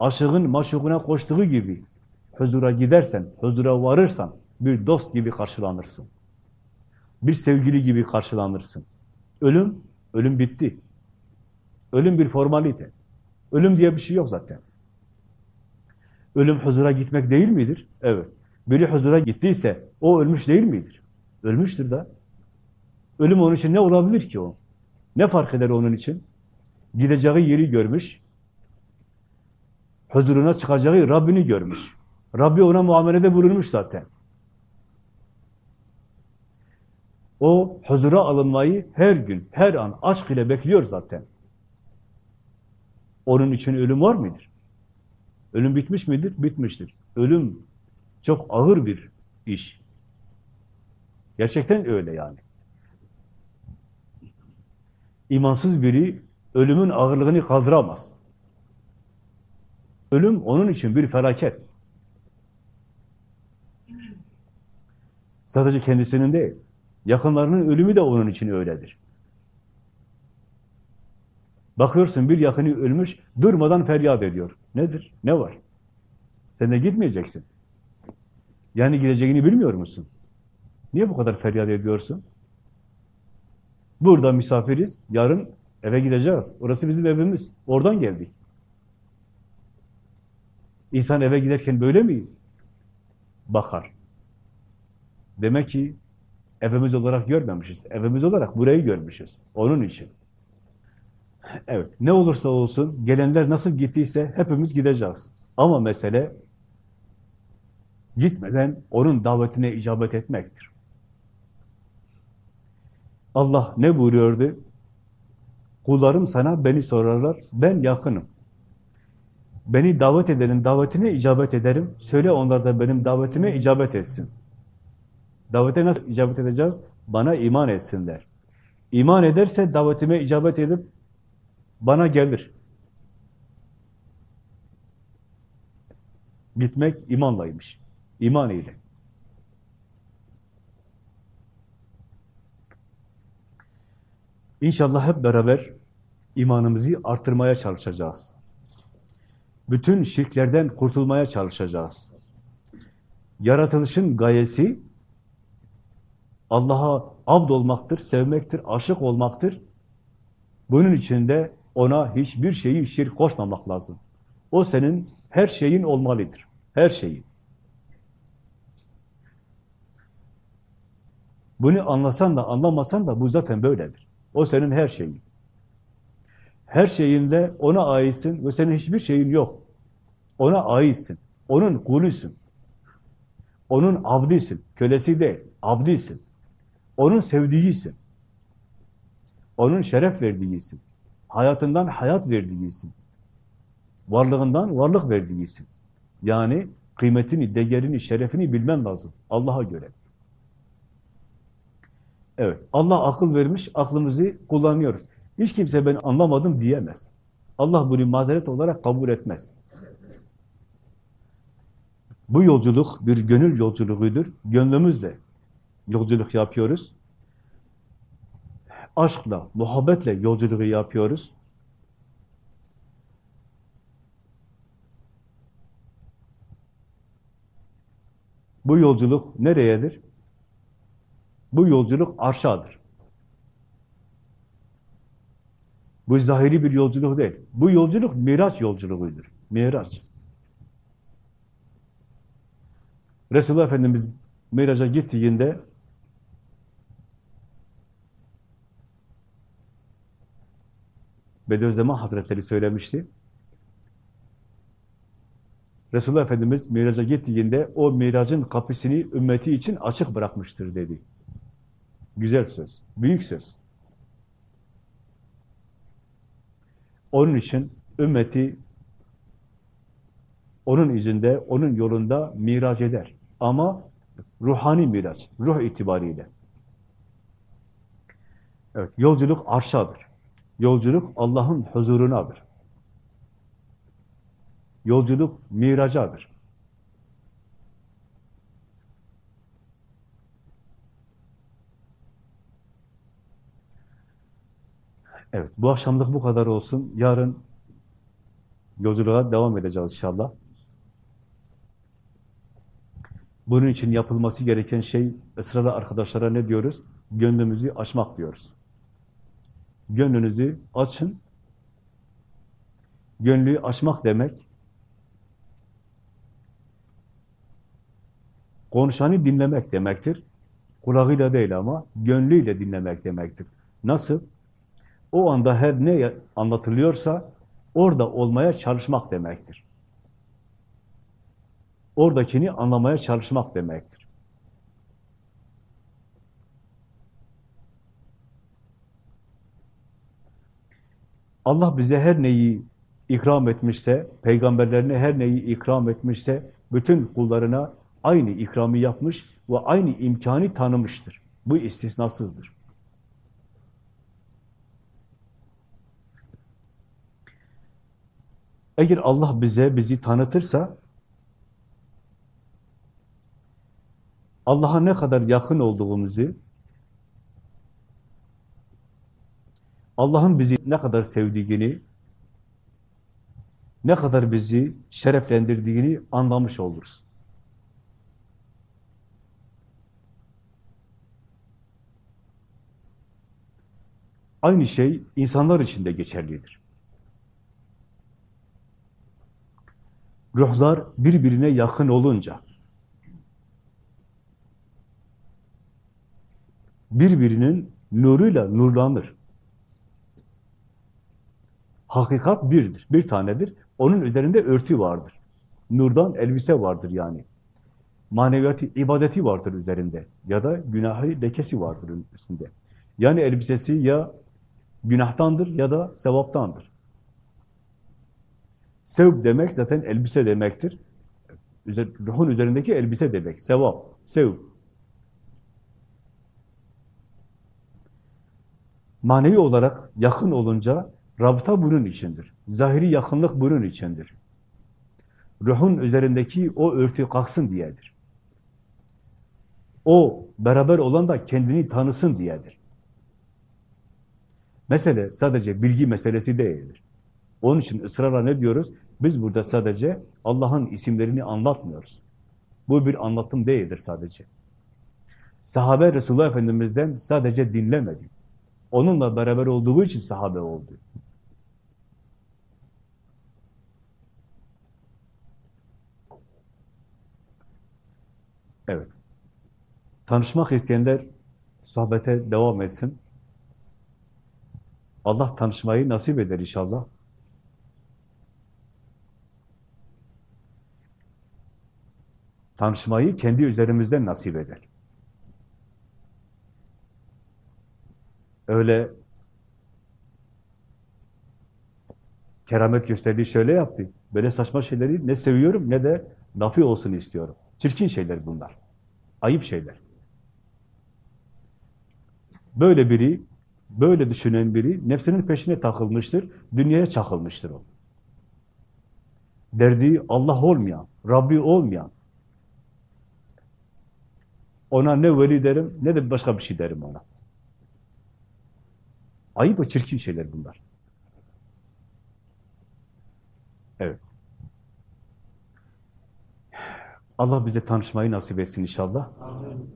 aşığın maşukuna koştuğu gibi huzura gidersen, huzura varırsan bir dost gibi karşılanırsın. Bir sevgili gibi karşılanırsın. Ölüm, ölüm bitti. Ölüm bir formalite. Ölüm diye bir şey yok zaten. Ölüm huzura gitmek değil midir? Evet. Biri huzura gittiyse o ölmüş değil midir? Ölmüştür da. Ölüm onun için ne olabilir ki o? Ne fark eder onun için? Gideceği yeri görmüş. Huzuruna çıkacağı Rabbini görmüş. Rabbi ona muamelede bulunmuş zaten. O huzura alınmayı her gün, her an aşk ile bekliyor zaten. Onun için ölüm var mıdır? Ölüm bitmiş midir? Bitmiştir. Ölüm çok ağır bir iş. Gerçekten öyle yani. İmansız biri ölümün ağırlığını kaldıramaz. Ölüm onun için bir felaket. Sadece kendisinin değil, yakınlarının ölümü de onun için öyledir. Bakıyorsun bir yakını ölmüş, durmadan feryat ediyor. Nedir? Ne var? Sen de gitmeyeceksin. Yani gideceğini bilmiyor musun? Niye bu kadar feryat ediyorsun? Burada misafiriz, yarın eve gideceğiz. Orası bizim evimiz. Oradan geldik. İnsan eve giderken böyle mi bakar? Demek ki evimiz olarak görmemişiz. Evimiz olarak burayı görmüşüz. Onun için. Evet, ne olursa olsun, gelenler nasıl gittiyse hepimiz gideceğiz. Ama mesele gitmeden onun davetine icabet etmektir. Allah ne buyuruyordu? Kullarım sana beni sorarlar, ben yakınım. Beni davet edenin davetine icabet ederim. Söyle onlar da benim davetime icabet etsin. Davete nasıl icabet edeceğiz? Bana iman etsinler. İman ederse davetime icabet edip bana gelir. Gitmek imanlaymış. İman ile. İnşallah hep beraber imanımızı artırmaya çalışacağız. Bütün şirklerden kurtulmaya çalışacağız. Yaratılışın gayesi Allah'a abd olmaktır, sevmektir, aşık olmaktır. Bunun için de ona hiçbir şeyi şirk koşmamak lazım. O senin her şeyin olmalıdır. Her şeyin. Bunu anlasan da anlamasan da bu zaten böyledir. O senin her şeyin. Her şeyinde ona aitsin ve senin hiçbir şeyin yok. Ona aitsin. Onun kulusun. Onun abdisin. Kölesi değil, abdisin. Onun sevdiğisin. Onun şeref verdiğisin. Hayatından hayat verdiğisin. Varlığından varlık verdiğisin. Yani kıymetini, değerini, şerefini bilmen lazım Allah'a göre. Evet, Allah akıl vermiş, aklımızı kullanıyoruz. Hiç kimse ben anlamadım diyemez. Allah bunu mazeret olarak kabul etmez. Bu yolculuk bir gönül yolculuğudur. Gönlümüzle yolculuk yapıyoruz. Aşkla, muhabbetle yolculuğu yapıyoruz. Bu yolculuk nereyedir? Bu yolculuk arşadır. Bu zahiri bir yolculuk değil. Bu yolculuk miraç yolculuğudur. Miraç. Resulullah Efendimiz miraca gittiğinde Bediüzzaman Hazretleri söylemişti. Resulullah Efendimiz miraca gittiğinde o miracın kapısını ümmeti için açık bırakmıştır dedi. Güzel söz, büyük söz. Onun için ümmeti onun izinde, onun yolunda miraç eder. Ama ruhani miraç, ruh itibariyle. Evet, yolculuk arşadır. Yolculuk Allah'ın huzurunadır. Yolculuk miracadır. Evet, bu akşamlık bu kadar olsun. Yarın yolculuğa devam edeceğiz inşallah. Bunun için yapılması gereken şey, ısrarla arkadaşlara ne diyoruz? Gönlümüzü açmak diyoruz. Gönlünüzü açın. Gönlü açmak demek, konuşanı dinlemek demektir. Kulağıyla değil ama gönlüyle dinlemek demektir. Nasıl? O anda her ne anlatılıyorsa orada olmaya çalışmak demektir. Oradakini anlamaya çalışmak demektir. Allah bize her neyi ikram etmişse, peygamberlerine her neyi ikram etmişse, bütün kullarına aynı ikramı yapmış ve aynı imkanı tanımıştır. Bu istisnasızdır. Eğer Allah bize bizi tanıtırsa, Allah'a ne kadar yakın olduğumuzu, Allah'ın bizi ne kadar sevdiğini, ne kadar bizi şereflendirdiğini anlamış oluruz. Aynı şey insanlar için de geçerlidir. Ruhlar birbirine yakın olunca, birbirinin nuruyla nurlanır. Hakikat birdir, bir tanedir. Onun üzerinde örtü vardır. Nurdan elbise vardır yani. Maneviyatı, ibadeti vardır üzerinde. Ya da günahı lekesi vardır üstünde. Yani elbisesi ya günahtandır ya da sevaptandır. Sevp demek zaten elbise demektir. Ruhun üzerindeki elbise demek. Sevap, sevp. Manevi olarak yakın olunca rabıta bunun içindir. Zahiri yakınlık bunun içindir. Ruhun üzerindeki o örtü kalksın diyedir. O beraber olan da kendini tanısın diyedir. Mesele sadece bilgi meselesi değildir. Onun için ısrarla ne diyoruz? Biz burada sadece Allah'ın isimlerini anlatmıyoruz. Bu bir anlatım değildir sadece. Sahabe Resulullah Efendimiz'den sadece dinlemedi. Onunla beraber olduğu için sahabe oldu. Evet. Tanışmak isteyenler sohbete devam etsin. Allah tanışmayı nasip eder inşallah. Tanışmayı kendi üzerimizden nasip eder. Öyle keramet gösterdiği şöyle yaptı. Böyle saçma şeyleri ne seviyorum ne de nafi olsun istiyorum. Çirkin şeyler bunlar. Ayıp şeyler. Böyle biri, böyle düşünen biri nefsinin peşine takılmıştır, dünyaya çakılmıştır o. Derdi Allah olmayan, Rabbi olmayan. Ona ne veli derim, ne de başka bir şey derim ona. Ayıp ve çirkin şeyler bunlar. Evet. Allah bize tanışmayı nasip etsin inşallah. Amin.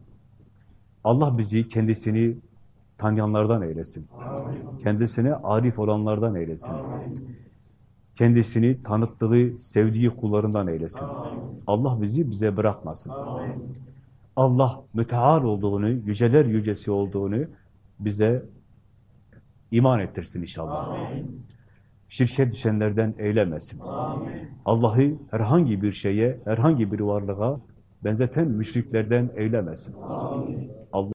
Allah bizi kendisini tanıyanlardan eylesin. Amin. Kendisine arif olanlardan eylesin. Amin. Kendisini tanıttığı, sevdiği kullarından eylesin. Amin. Allah bizi bize bırakmasın. Amin. Allah müteal olduğunu, yüceler yücesi olduğunu bize iman ettirsin inşallah. Amin. Şirke düşenlerden eylemesin. Allah'ı herhangi bir şeye, herhangi bir varlığa benzeten müşriklerden eylemesin. Amin.